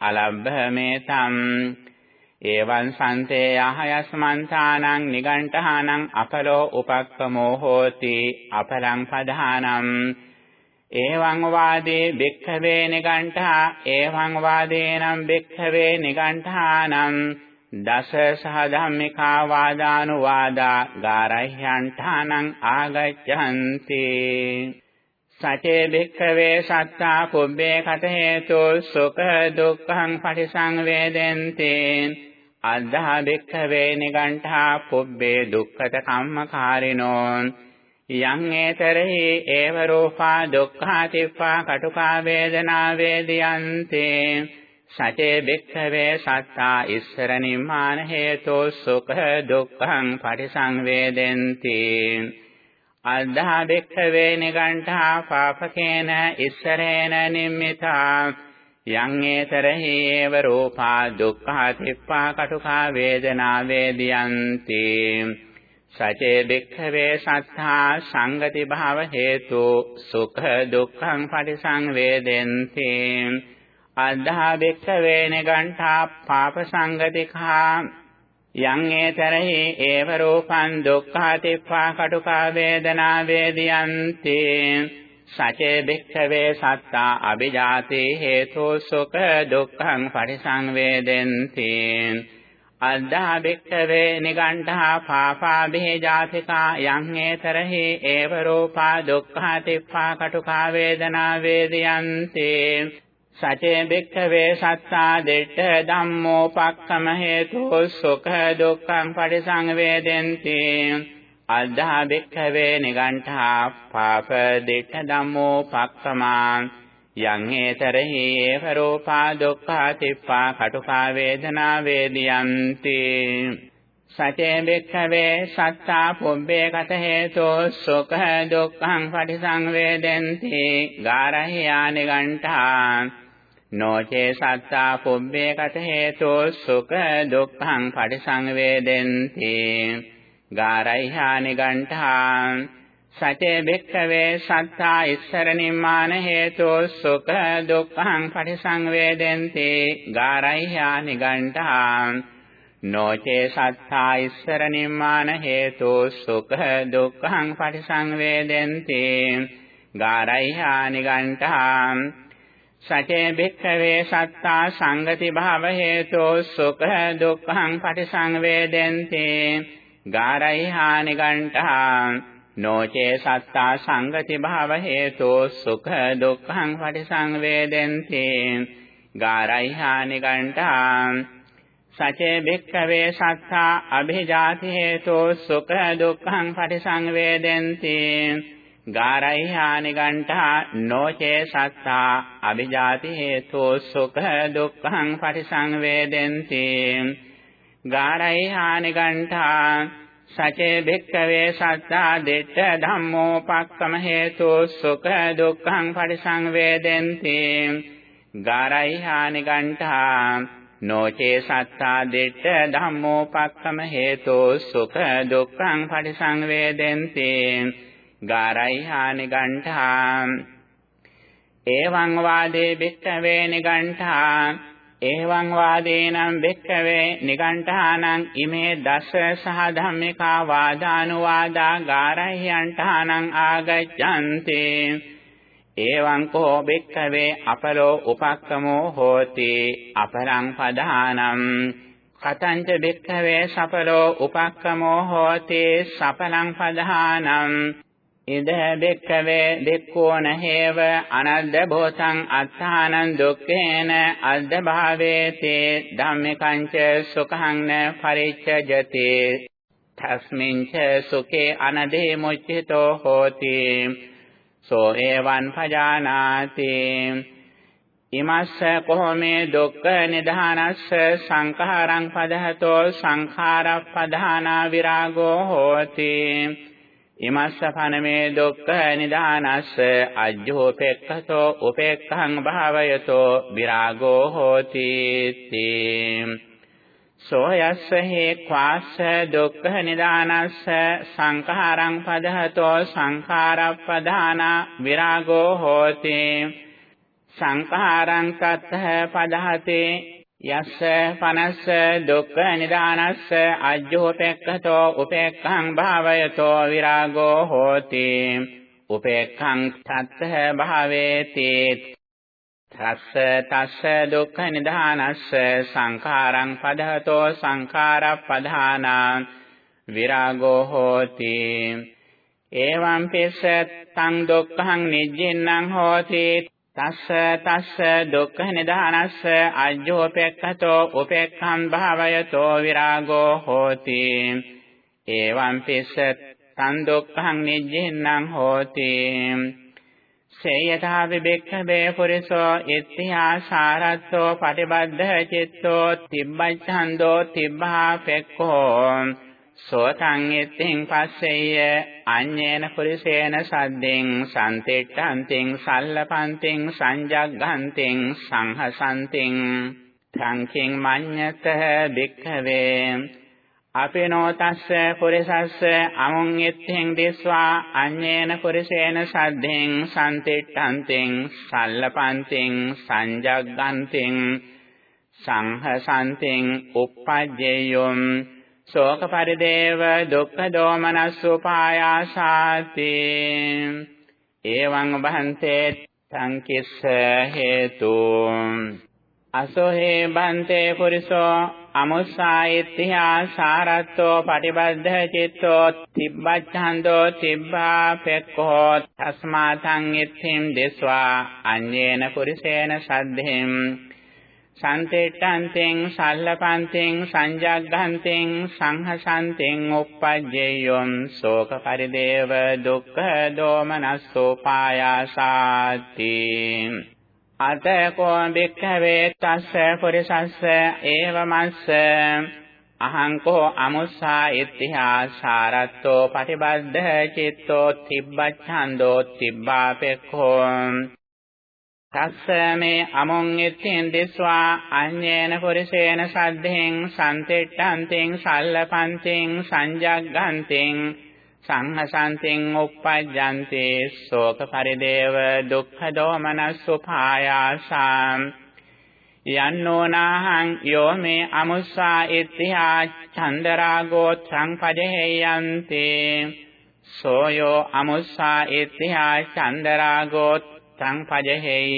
අලබ්බමේතම් එවං සන්තේ යහයස්මන්තානං නිගණ්ඨානං අපලෝ උපක්කමෝ හෝති අපලං පධානම් එවං වාදේ භික්ඛවේ නිගණ්ඨා එවං වාදේනම් භික්ඛවේ නිගණ්ඨානම්. දස සහ ධම්මිකා වාදානුවාදා ගාරහ්‍යන්ඨානං ආගච්ඡanti. සචේ භික්ඛවේ සත්තා පුබ්බේ කත හේතු සුඛ දුක්ඛං පටිසංවේදෙන්තේ. අද්ධා භික්ඛවේ නිගණ්ඨා පුබ්බේ දුක්ඛත කම්මකාරිනෝ. යං ඒතරහි ඒව රූපා දුක්ඛා තිප්පා කටුකා වේදනා වේදියන්තේ සචේ භික්ඛවේ සත්තා ඉස්සර නිම්මාන හේතෝ සුඛ දුක්ඛං පටිසංවේදෙන්ති අද්ධා භික්ඛවේ නිගණ්ඨා පාපකේන ඉස්සරේන නිම්මිතා යං ඒතරහි ඒව රූපා දුක්ඛා තිප්පා කටුකා වේදනා වේදියන්ති. සචේ භික්ඛවේ සත්තා සංගති භාව හේතු සුඛ දුක්ඛං පටිසංවේදෙන්ති අද්ධා භික්ඛවේ නිගණ්ඨා පාප සංගතිකා යං ඒතරහි ඒව රූපං දුක්ඛා තිප්පා කටුකා වේදනා වේදියන්ති. සචේ භික්ඛවේ සත්තා අ비ජාතේ හේතෝ සුඛ දුක්ඛං පරිසංවේදෙන්ති අද්ධා භික්ඛවේ නිගණ්ඨා පාපා බෙහෙජාතිකා යං හේතරහි ඒව රූපා දුක්ඛා තිප්පා කටුකා වේදනා වේදයන්ති. සචේ භික්ඛවේ සත්තා දිට්ඨ ධම්මෝ පක්ඛම හේතෝ සුඛ දුක්ඛං පරිසංවේදෙන්ති. අද්ධා භික්ඛවේ නිගණ්ඨා පාප දිට්ඨ ධම්මෝ පක්ඛමාන් යං හේතරහි ඒව රූපා දුක්ඛා තිප්පා කටුකා වේදනා වේදියන්ති. සචේ භික්ඛවේ සත්තා පුබ්බේ කත හේතෝ සුඛ දුක්ඛං පටිසංවේදෙන්ති ගාරහ්‍යා නිගණ්ඨා. නොචේ සත්තා පුබ්බේ කත හේතෝ සුඛ දුක්ඛං පටිසංවේදෙන්ති ගාරයිහානි ගණ්ඨා සචේ භික්ඛවේ සත්තා ඉස්සර නිම්මාන හේතෝ සුඛ දුක්ඛං පටිසංවේදෙන්ති ගාරයිහානි ගණ්ඨා නොචේ සත්තා ඉස්සර නිම්මාන හේතෝ සුඛ දුක්ඛං පටිසංවේදෙන්ති ගාරයිහානි ගණ්ඨා සචේ භික්ඛවේ සත්තා සංගති භාව හේතෝ සුඛ දුක්ඛං පටිසංවේදෙන්ති ගාරයි හානි ගණ්ඨා නොචේ සත්තා සංගති භාව හේතෝ සුඛ දුක්ඛං පටිසංවේදෙන්ති ගාරයි හානි ගණ්ඨා සචේ භික්ඛවේ සත්තා අභිජාති හේතෝ සුඛ දුක්ඛං පටිසංවේදෙන්ති ගාරයි හානි ගණ්ඨා නොචේ සත්තා අභිජාති හේතෝ සුඛ දුක්ඛං පටිසංවේදෙන්ති ගාරයි හානි ගණ්ඨා සචේ භික්ඛවේ සත්තා දිට්ඨ ධම්මෝ පක්කම හේතු සුඛ දුක්ඛං පරිසංවේදෙන්ති ගාරයි හානි ගණ්ඨා නොචේ සත්තා දිට්ඨ ධම්මෝ පක්කම හේතු සුඛ දුක්ඛං පරිසංවේදෙන්ති ගාරයි හානි ගණ්ඨා එවං වාදේ භික්ඛවේ නිගණ්ඨා. එවං වාදේනම් භික්ඛවේ නිගණ්ඨානං ඉමේ දස සහ ධම්මිකා වාදානුවාදා ගාරහ්‍යන්ඨානං ආගච්ඡන්ති එවං කෝ භික්ඛවේ අපරෝ උපක්කමෝ හෝති අපරං පදානම් කතංච භික්ඛවේ සපරෝ උපක්කමෝ හෝති සපලං පදානම් ඉද බෙක්කවේ දෙක්කෝන හේව අනද්ද භෝසං අත්තානං දුක්ඛේන අද්ද භාවේති ධම්මිකංච සුඛං න පරිච්ඡජති තස්මින්ච සුඛේ අනදේ මුච්චිතෝ හෝති සෝ එවං පජානාති ඉමස්ස කොහොමේ දුක්ඛ නිධානස්ස සංඛාරං පදහතෝ සංඛාරප්පදානා විරාගෝ හෝති ඉමස්ස පනමේ දුක්ඛ නිදානස්ස අජ්ජෝපෙක්ඛතෝ උපේක්ඛං භාවයතෝ විරාගෝ හෝති තී සෝයස්ස හේ ක්වාස්ස දුක්ඛ නිදානස්ස සංඛාරං පදහතෝ සංඛාරප්පදාන විරාගෝ හෝති. සංඛාරං සත්ත පදහතේ යස්ස පනස්ස දුක්ඛ නිදානස්ස අජ්ජෝපෙක්ඛතෝ උපේක්ඛං භාවයතෝ විරාගෝ හෝති. උපේක්ඛං තත්ත භාවේති. තස්ස තස්ස දුක්ඛ නිදානස්ස සංඛාරං පදහතෝ සංඛාරප්පදානා විරාගෝ හෝති. එවං පිස්ස තං දුක්ඛං නිජ්ජින්නම් හෝති. තස්ස තස්ස දුක්ඛ නිදානස්ස අජ්ජෝපෙක්ඛතෝ උපේක්ඛං භාවයතෝ විරාගෝ හෝති. එවං පිස්ස තන් දුක්ඛං නිජ්ජින්නම් හෝති. සේයථා විබෙක්ඛවේ පුරිසෝ ඉත්‍යාසාරත්තෝ පටිබද්ධ චිත්තෝ තිබ්බච්ඡන්தோ තිබ්බා පෙක්ඛෝ. සෝතං එත්තිං පස්සෙය්‍ය අඤ්ඤේන පුරිසේන සද්දෙන් සම්තිට්ඨන්තිං සල්ලපන්තිං සංජග්ගන්තිං සංහසන්තිං. සංඛින් මඤ්ඤත භික්ඛවේ. අපේනෝ තස්ස පුරිසස්ස අමුං එත්තිං දිස්වා අඤ්ඤේන පුරිසේන සද්දෙන් සම්තිට්ඨන්තිං සල්ලපන්තිං සංජග්ගන්තිං. සංහසන්තිං uppajjeyum ශෝක පරිදේව දුක්ඛ දෝමනස්සුපායාසාති එවං බහන්තේ සංකිස්ස හේතු. අසෝහේ බන්තේ පුරිසෝ අමුස්සායිත්‍යා සාරත්තෝ පටිබද්ධ චිත්තෝ තිබ්බච්ඡන්தோ තිබ්බා පෙක්ඛෝ තස්මාතං ඉත්ථිම් දෙස්වා. අඤ්ඤේන පුරිසේන සද්ධෙම්. සන්තේට්ටන්තෙන් සල්ලපන්තෙන් සංජග්ගන්තෙන් සංහසන්තෙන් uppajjeyum ශෝක පරිදේව දුක්ඛ දෝමනස්සෝ පායාසාති අතකෝ බික්ඛවේ තස්ස පුරිසස්ස ඒවමස්ස අහංකෝ අමුස්සා ඉත්‍තිහාසාරත්තෝ පටිබද්ධ චිත්තෝ තිබ්බච්ඡන්தோ තිබ්බාපෙක්ඛෝ තස්ස මේ අමුං ඉත්තින් දිස්වා අඤ්ඤේන පුරිසේන සද්ධෙන් සම්තෙට්ටන්තෙන් සල්ලපන්තෙන් සංජග්ගන්තෙන් සංහසන්තෙන් uppajjante ශෝක පරිදේව දුක්ඛ දෝමනස්සුපායාසං. යන්නෝනාහං යෝ මේ අමුස්සා ඉත්‍තිහා චන්දරාගෝ සංපජහෙයන්ති සෝයෝ අමුස්සා ඉත්‍තිහා චන්දරාගෝ සංපජහෙය්‍ය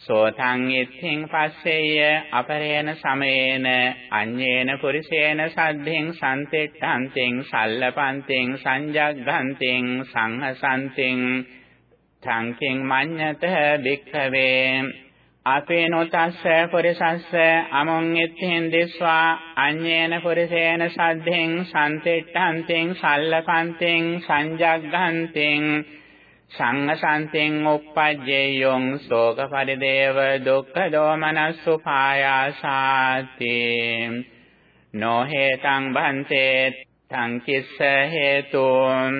සෝතං ඉත්ථින් පස්සෙය්‍ය අපරේණ සමේන। අඤ්ඤේන පුරිසේන සද්ධින් සම්තෙට්ඨන්තින් සල්ලපන්තින් සංජග්ගන්තින් සංහසන්තින් සංකින් මඤ්ඤත භික්ඛවේ। අපේනොතස්ස පුරිසස්ස අමුං ඉත්ථින් දිස්වා। අඤ්ඤේන පුරිසේන සද්ධින් සම්තෙට්ඨන්තින් සල්ලපන්තින් සංජග්ගන්තින් සංඝසන්තෙන් uppajjeyong ශෝක පරිදේව දුක්ඛ දෝමනස්සුපායාසාති නොහේතං බන්තේ තං කිස්ස හේතුං.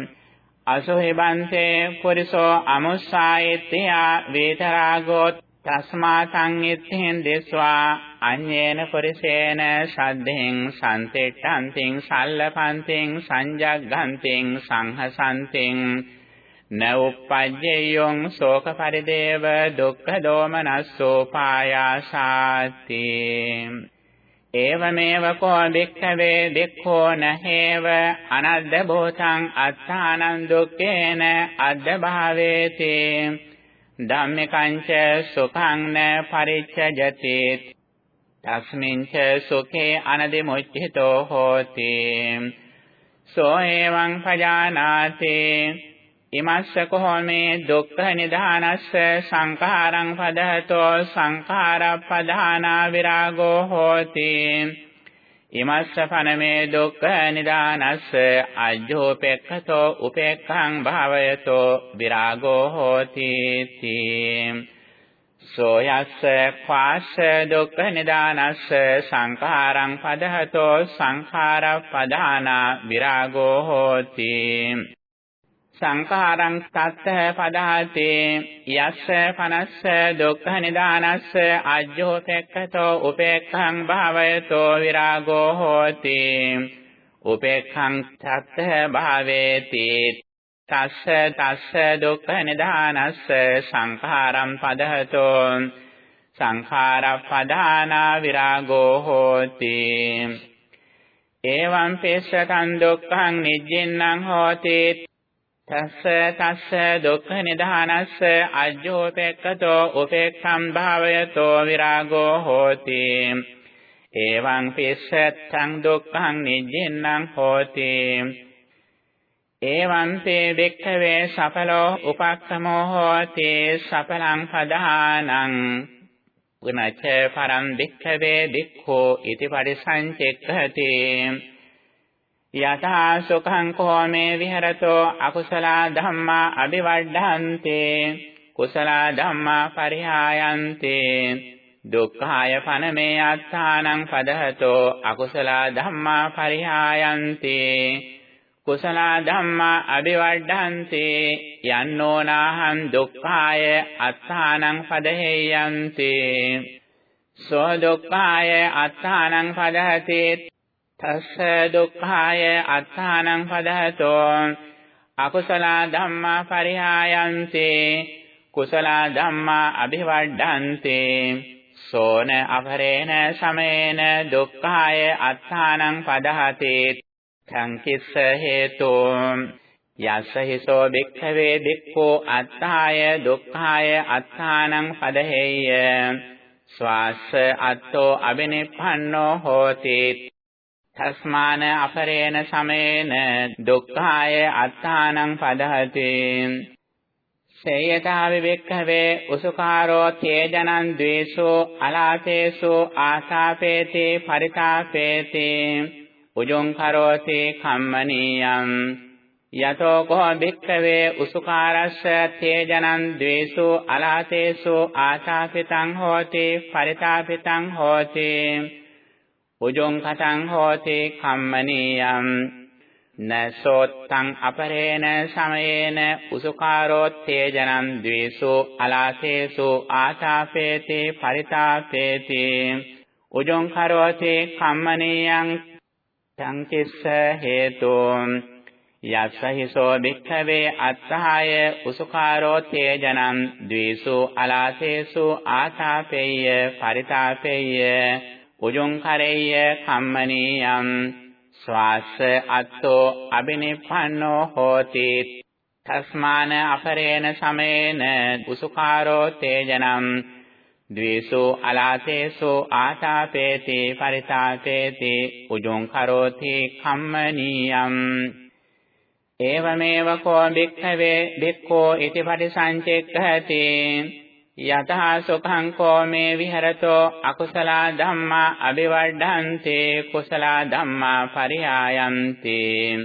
අසොහි බන්තේ පුරිසෝ අමුස්සායිත්‍යා වේතරාගෝ තස්මා සංයත්තෙන් දෙස්වා. අඤ්ඤේන පුරිසේන ශ්‍රද්ධෙන් සම්තෙට්ඨන්තින් සල්ලපන්තින් සංජග්ගන්තින් සංහසන්තින් න උප්පජ්ජයං ශෝක පරිදේව දුක්ඛ දෝමනස්සෝ පායාසාති ඒවමේව කෝ භික්ඛවේ දික්ඛෝ නහේව අනද්ද භූතං අත්තානං දුක්ඛේන අද්ද භාවේති ධම්මිකංච සුඛං න පරිච්ඡජති. තස්මින් ච සුඛේ අනදිමුච්ඡිතෝ හෝති. සෝ එවං පජානාති. ඉමස්ස කොහොමේ දුක්ඛ නිදානස්ස සංඛාරං පදහතෝ සංඛාරප්පදානා විරාගෝ හෝති. ඉමස්ස පනමේ දුක්ඛ නිදානස්ස අජ්ජෝපෙක්ඛතෝ උපේක්ඛං භාවයතෝ විරාගෝ හෝති තී. සෝයස්ස ක්වාස්ස දුක්ඛ නිදානස්ස සංඛාරං පදහතෝ සංඛාරප්පදානා විරාගෝ හෝති. සංඛාරං තත්ත පදාතේ යස්ස පනස්ස දුක්ඛ නිදානස්ස අජ්ජෝ පෙක්ඛතෝ උපේක්ඛං භාවයතෝ විරාගෝ හෝති උපේක්ඛං තත්ත භාවේති තස්ස තස්ස දුක්ඛ නිදානස්ස සංඛාරං පදහතෝ සංඛාරප්පදානා විරාගෝ හෝති එවං පේශකං දුක්ඛං නිජ්ජින්නම් හෝති තස්ස තස්ස දුක්ඛ නිධානස්ස අජ්ජෝපෙක්ඛතෝ උපේක්ඛම් භාවයතෝ විරාගෝ හෝති. එවං පිස්සත්තං දුක්ඛං නිජ්ජින්නම් හෝති. එවං තේ වික්ඛවේ සඵලෝ උපක්ඛමෝ හෝති සඵලං පදානං. පුනච්ච පරං වික්ඛවේ වික්ඛෝ ඉති පරිසංචෙක්ඛති. යතා සුඛං කෝමේ විහෙරතෝ අකුසල ධම්මා අபிවඩ්ඩන්තේ කුසල ධම්මා පරිහායන්තේ. දුක්ඛාය පනමේ අත්තානං පදහතෝ අකුසල ධම්මා පරිහායන්තේ. කුසල ධම්මා අபிවඩ්ඩන්තේ යන්නෝනාහං දුක්ඛාය අත්තානං පදහෙයන්තේ සෝ දුක්ඛාය අත්තානං පදහතේ. තස්ස දුක්ඛාය අත්තානං පදහතෝ අකුසල ධම්මා පරිහායන්තේ කුසල ධම්මා අභිවඩ්ඩන්තේ සෝන අපරේණ සමේන දුක්ඛාය අත්තානං පදහතේ සංකිස්ස හේතෝ යස්ස හිසෝ භික්ඛවේ භික්ඛෝ අත්තාය දුක්ඛාය අත්තානං පදහෙය්‍ය ස්වාස්ස අත්තෝ අබිනිප්පන්නෝ හෝති තස්මාන අපරේණ සමේන දුක්ඛාය අත්තානං පදහති සේයතා විවෙක්ඛවේ උසුකාරෝ තේජනං ද්වේෂෝ අලාතේසෝ ආසාපේති පරිතාපේති උජුං කරෝති කම්මනීයං යතෝ කෝ භික්ඛවේ උසුකාරස්ස තේජනං ද්වේෂෝ අලාතේසෝ ආසාපිතං හෝති පරිතාපිතං හෝති උජුං කතං හෝති කම්මනීයම්. නසෝත්තං අපරේණ සමයේන උසුකාරෝත්තේජනං ද්වේසෝ අලාසේසෝ ආතාපේති පරිතාපේති. උජුං කරෝති කම්මනීයං සංකිස්ස හේතුං යස්ස හිසෝ භික්ඛවේ අත්ථාය උසුකාරෝත්තේජනං ද්වේසෝ අලාසේසෝ ආතාපේය පරිතාපේය. උජුං කරෙය්‍ය කම්මනීයං ස්වාස්ස අත්තෝ අබිනිප්පන්නෝ හෝති තස්මාන අපරේණ සමේන උසුකාරෝ තේජනම් ද්වේසෝ අලාතේසෝ ආතාපේති පරිතාපේති උජුං කරෝති කම්මනීයං ඒවමේව කෝ භික්ඛවේ භික්ඛෝ ඉති පරිසංචෙක්ඛති යතහා සුඛං කෝමේ විහෙරතෝ අකුසල ධම්මා අபிවඩ්ඩන්තේ කුසල ධම්මා පරියායන්තේ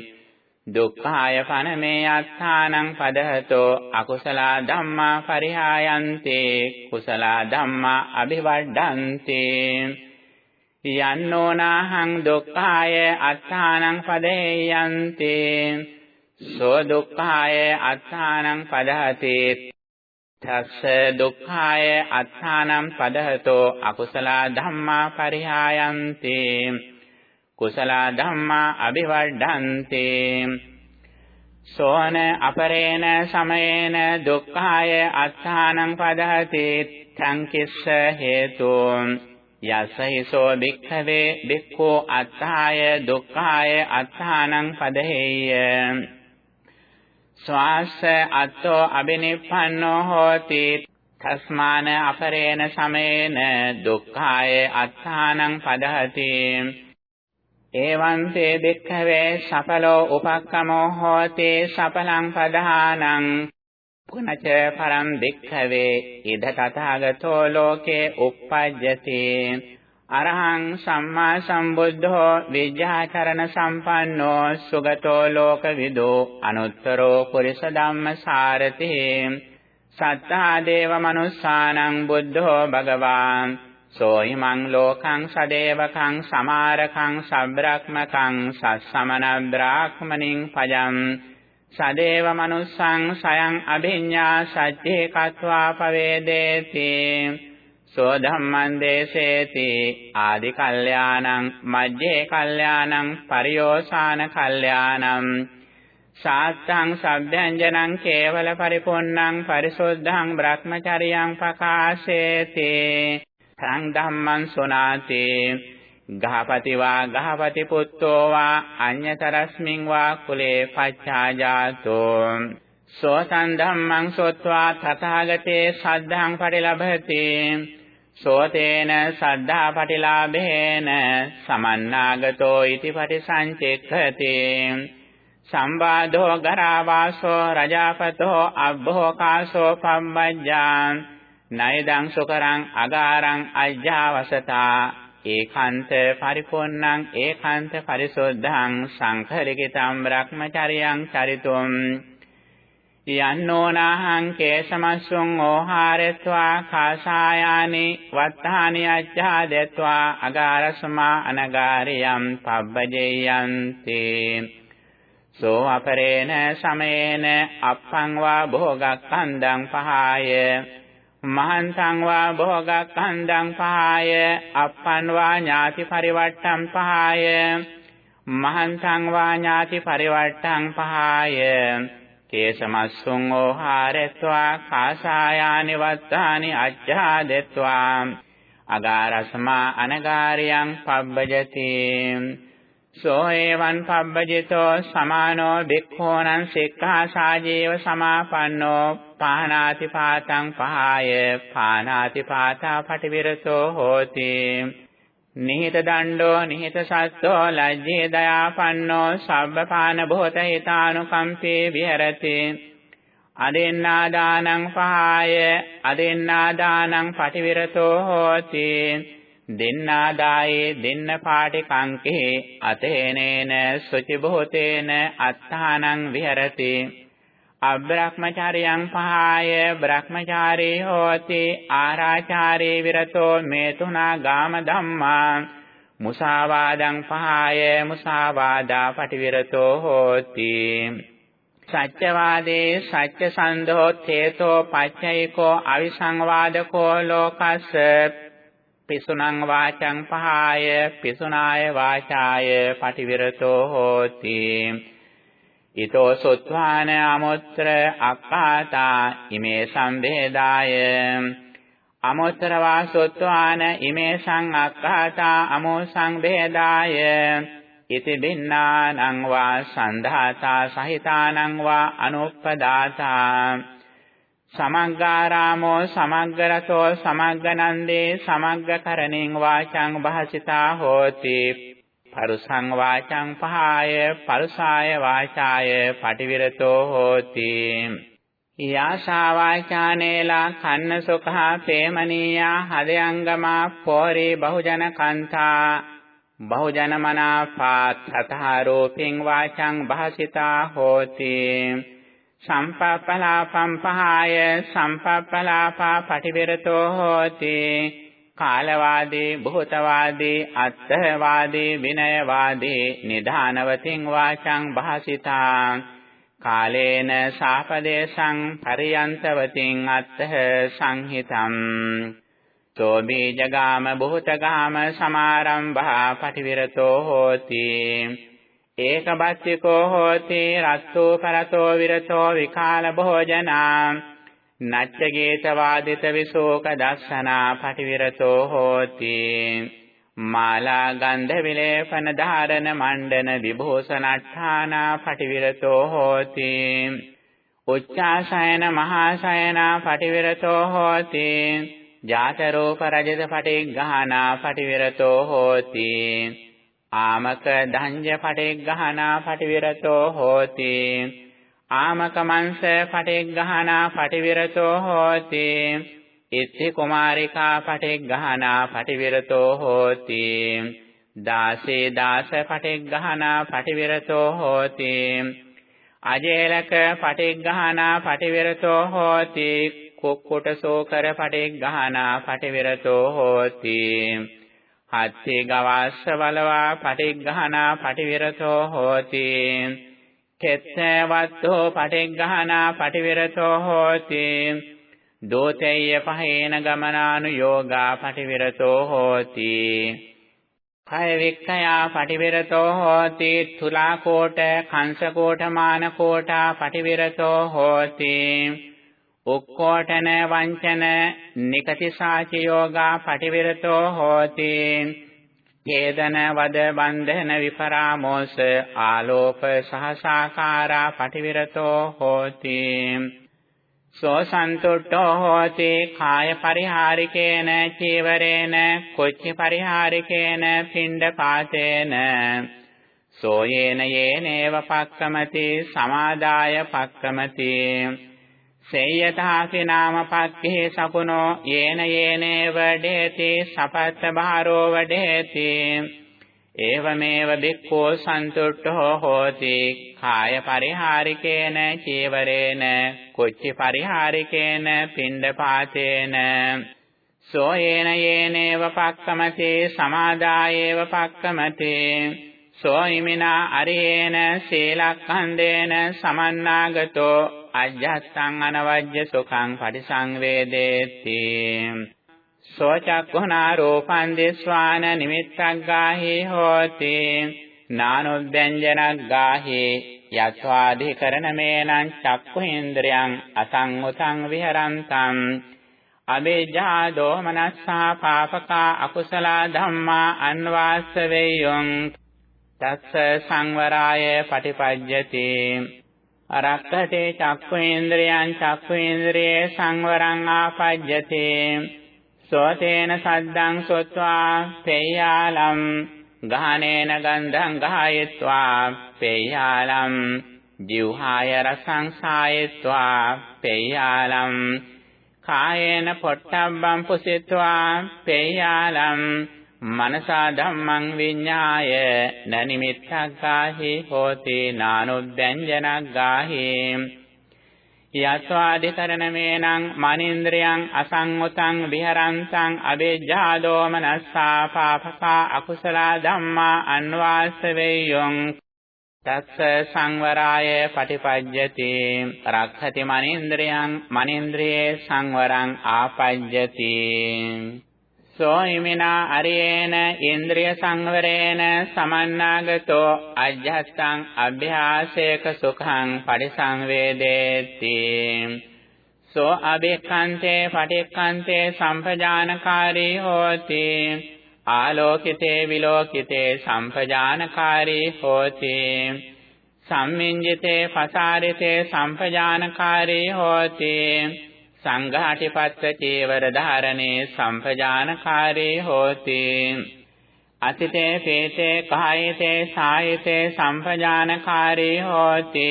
දුක්ඛාය පනමේ අත්තානං පදහතෝ අකුසල ධම්මා පරිහායන්තේ කුසල ධම්මා අபிවඩ්ඩන්තේ යන්නෝනාහං දුක්ඛාය අත්තානං පදේයන්ති. සෝ දුක්ඛාය අත්තානං පදහති. තස්ස දුක්ඛාය අත්තානං පදහතෝ අකුසල ධම්මා පරිහායන්ති। කුසල ධම්මා අභිවර්ධන්ති සෝන අපරේන සමයේන දුක්ඛාය අත්තානං පදහති। තං කිස්ස හේතුං। යසහිසෝ භික්ඛවේ භික්ඛෝ අත්තාය දුක්ඛාය අත්තානං පදහෙය්‍ය ස්වාස්ස අත්තෝ අබිනිප්පන්නෝ හෝති තස්මාන අපරේණ සමේන දුක්ඛාය අත්තානං පදහති එවං තේ භික්ඛවේ සඵලෝ උපක්කමෝ හෝති සඵලං පදහානං පුනච පරම් භික්ඛවේ ඉද තථාගතෝ ලෝකේ uppajjati අරහං සම්මා සම්බුද්ධෝ විද්‍යාචරණ සම්පන්නෝ සුගතෝ ලෝකවිදෝ අනුත්තරෝ පුරිස ධම්මසාරති සත්තා දේව මනුස්සානං බුද්ධෝ භගවාන් සෝයිමං ලෝකං සදේවකං සමාරකං සබ්‍රක්මකං සස්සමන බ්‍රාහ්මනින් පජම් සදේව මනුස්සං සයං අභිඤ්ඤා සච්චේ කତ୍වා පවේදේති සෝ ධම්මං දේසේති. ආදි කල්යාණං මජ්ජේ කල්යාණං පරියෝසాన කල්යාණං. සාත්තං සබ්බ්‍යංජනං කේවල පරිපොන්නං පරිසුද්ධං බ්‍රහ්මචරියං පකාශේති සං ධම්මං සුනාති. ගහපති වා ගහපති පුත්තෝ වා අඤ්‍යතරස්මින් වා කුලේ පච්ඡාජාතෝ. සෝතං ධම්මං සොත්වා තථාගතේ සද්ධාං පරිලභති සෝතේන සද්ධා පටිලාභේන සමන්නාගතෝ ඉති පටිසංචෙක්ඛති. සම්බාධෝ ගරාවාසෝ රජාපතෝ අබ්බෝකාසෝ පම්බජ්ජාන් නයිදං සුකරං අගාරං අජ්ජාවසතා. ඒකාන්ත පරිපොන්නං ඒකාන්ත පරිසොද්ධං සංඛරිකිතම් බ්‍රහ්මචරියං චරිතුම්. යන්නෝනාහං කේසමස්සුං ඕහාරත්වා කාසායානි වත්තානි අච්ඡාදත්වා අගාරසමා අනගාරියම් පබ්බජේයන්ති. සෝ අපරේන සමේන අප්පං වා භෝගක්ඛන්දං පහාය. මහන්තං වා භෝගක්ඛන්දං පහාය. අප්පං වා ඥාති පරිවට්ටං පහාය. මහන්තං වා ඥාති පරිවට්ටං පහාය. කේසමස්සුං ඕහාරත්වා කාසායානි වත්තානි අජ්ජාදෙත්වා අගාරස්මා අනගාරියං පබ්බජති සෝ එවං පබ්බජිතෝ සමානෝ භික්ඛූණං සික්ඛා සාජීව සමාපන්නෝ පානාති පාතං පහාය පානාති පාතා පටිවිරතෝ හෝති නිහිත දණ්ඩෝ නිහිත සත්තෝ ලජ්ජේ දයාපන්නෝ සබ්බපාන භූත හිතානුකම්පේ විහෙරති. අදෙන්නා දානං පහාය අදෙන්නා දානං පටිවිරතෝ හෝති. දෙන්නා දායේ දෙන්න පාටි කංකේ අතේනේන සුචි භූතේන අත්තානං විහෙරති. අබ්‍රහ්මචාරියං පහාය බ්‍රහ්මචාරී හෝති ආරාචාරී විරතෝ මේ තුනා ගාම ධම්මා මුසාවාදං පහාය මුසාවාදා පටිවිරතෝ හෝති සත්‍යවාදේ සත්‍ය සන්දෝ තේතෝ පච්චයිකෝ අවිසංවාදකෝ ලෝකස්ස පිසුනං වාචං පහාය පිසුනාය වාචාය පටිවිරතෝ හෝති ඊතෝ සොත්වාන අමුත්‍ර අක්ඛාතා ඉමේ සම්භේදාය අමුත්‍ර වාසොත්වාන ඉමේ සං අක්ඛාතා අමෝ සංභේදාය ඉති බින්නානං වා සන්ධාතා සහිතානං වා අනුප්පදාතා සමග්ගාරාමෝ සමග්ගරතෝ සමග්ගනන්දේ සමග්ගකරණින් වාචං භාසිතා හෝති පරුසං වාචං පහාය පරුසාය වාචාය පටිවිරතෝ හෝති. යාසා වාචානේලා කන්න සුඛා ප්‍රේමනීයා හදයංගමා පෝරේ බහුජන කන්තා. බහුජන මනාපා තථාරෝපින් වාචං භාසිතා හෝති. සම්පප්පලාපම් පහාය සම්පප්පලාපා පටිවිරතෝ හෝති. කාලවාදී භූතවාදී අත්ථවාදී විනයවාදී නිධානවතින් වාචං භාසිතා කාලේන සාපදේශං පරියන්තවතින් අත්ථ සංහිතම්. තෝ බීජගාම භූතගාම සමාරම්භා පටිවිරතෝ හෝති. ඒකබත්තිකෝ හෝති රස්සෝ පරතෝ විරතෝ විකාල භෝජනා. නච්ච ගේතවාදිත විශෝක දස්සනා පටිවිරතෝ හෝති. මාලා ගන්ධ විලේපන ධාරණ මණ්ඩන විභූෂණට්ඨානා පටිවිරතෝ හෝති. උච්චාසයන මහාසයනා පටිවිරතෝ හෝති. ජාත රූප රජත පටිග්ගහනා පටිවිරතෝ හෝති. ආමක ධඤ්ජ පටිග්ගහනා පටිවිරතෝ හෝති. ආමක මංශ පටිග්ගහනා පටිවිරතෝ හෝති. ඉත්ති කුමාරිකා පටිග්ගහනා පටිවිරතෝ හෝති. දාසේ දාස පටිග්ගහනා පටිවිරතෝ හෝති. අජේලක පටිග්ගහනා පටිවිරතෝ හෝති. කුක්කුට සෝකර පටිග්ගහනා පටිවිරතෝ හෝති. හත්ති ගවස්ස වලවා පටිග්ගහනා පටිවිරතෝ හෝති. කෙත්තවත්තෝ පටිග්ගහනා පටිවිරතෝ හෝති. දෝතේය පහේන ගමනානුയോഗා පටිවිරතෝ හෝති. කය වික්ඛයා පටිවිරතෝ හෝති. තුලා කෝට කංශ කෝට මාන කෝටා පටිවිරතෝ හෝති. උක්කෝටන වංචන නිකතිසාච යෝගා පටිවිරතෝ හෝති. ඡේදන වද බන්ධන විපරාමෝස ආලෝප සහසාකාරා පටිවිරතෝ හෝති. සෝ සන්තුට්ඨෝ හෝති කාය පරිහාරිකේන චීවරේන කුච්චි පරිහාරිකේන පිණ්ඩ පාතේන සෝයේන යේනේව පක්කමති සමාදාය පක්කමති. සේයතාසි නාම පක්ඛේ සකුණෝ යේන යේනේ වඩේති සපත්ත බාරෝ වඩේති. ඒවමේව බික්ඛෝ සන්තුට්ඨෝ හෝති. කාය පරිහාරිකේන චීවරේන කුච්චි පරිහාරිකේන පිණ්ඩපාතේන. සෝ යේන යේනේව පක්කමති සමාදායේව පක්කමති. සෝ ඉමිනා අරියේන සීලක්ඛන්දේන සමන්නාගතෝ අජ්ජස්සං අනවජ්‍ය සුඛං පරිසංවේදේති. සෝචක්ඛුනා රූපං දිස්වාන නිමිත්තක් ගාහි හෝති. නානුද්දංජනක් ගාහි යත්වාධිකරණමේනං චක්ඛු ඉන්ද්‍රයන් අසංගතං විහරන්තං. අබේජා දෝමනස්සා පාපකා අකුසල ධම්මා අන්වාස්ස වේයොං තස්ස සංවරාය පටිපජ්ජති. අරක්කටේ චක්ඛේන්ද්‍රයන් චක්ඛේන්ද්‍රයේ සංවරං ආපජ්ජති. සෝතේන සද්දං සොත්වා පේයාලම්. ගහනේන ගන්ධං ගහයත්වා පේයාලම්. ජීවහාය රසං සායත්වා පේයාලම්. කායේන පොට්ටබ්බං පුසිත्वा පේයාලම්. මනසා ධම්මං විඤ්ඤාය. නනිමිත්තක් ගාහි හෝති නානුද්දංජනක් ගාහි. යත්වාදිකරණමේනං මනින්ද්‍රයන් අසංගතං විහරන්තං අබේජ්ජා දෝමනස්සා පාපකා අකුසල ධම්මා අන්වාස වේයොං තස්ස සංවරාය පටිපජ්ජති. රක්ඛති මනින්ද්‍රයන් මනින්ද්‍රයේ සංවරං ආපජ්ජති. සෝ ඉමිනා අරියේන ඉන්ද්‍රිය සංවරේන සමන්නාගතෝ අජ්ජස්සං අභ්‍යාසේක සුඛං පරිසංවේදේති. සෝ අබේකන්තේ පටික්කන්තේ සම්පජානකාරී හෝති. ආලෝකිතේ විලෝකිතේ සම්පජානකාරී හෝති. සම්මින්ජිතේ පසාරිතේ සම්පජානකාරී හෝති. සංඝාටිපත්ත චේවර ධාරණේ සම්පජානකාරේ හෝති. අතිතේ පේතේ කායිතේ සායිතේ සම්පජානකාරේ හෝති.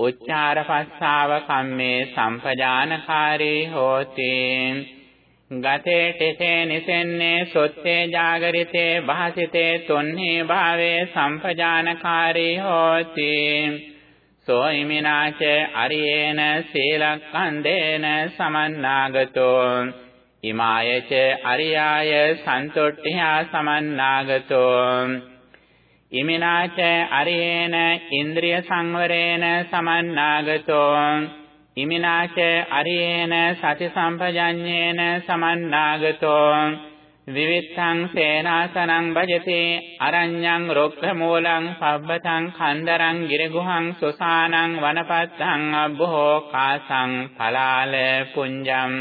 උච්චාර පස්සාව කම්මේ සම්පජානකාරේ හෝති. ගතේ ටිසේ නිසෙන්නේ සොත්තේ ජාගරිතේ භාසිතේ තුන්හි භාවේ සම්පජානකාරේ හෝති. සෝ ඉමිනාච අරියේන සීලක්ඛන්දේන සමන්නාගතෝ. ඉමායච අරියාය සන්තොට්ඨියා සමන්නාගතෝ. ඉමිනාච අරියේන ඉන්ද්‍රිය සංවරේන සමන්නාගතෝ. ඉමිනාච අරියේන සති සම්පජඤ්ඤේන සමන්නාගතෝ. විවිත්තං සේනාසනං භජති අරඤ්ඤං රොක්ඛ මූලං පබ්බතං කන්දරං ගිරගුහං සුසානං වනපත්තං අබ්බෝ කාසං පලාල පුඤ්ජම්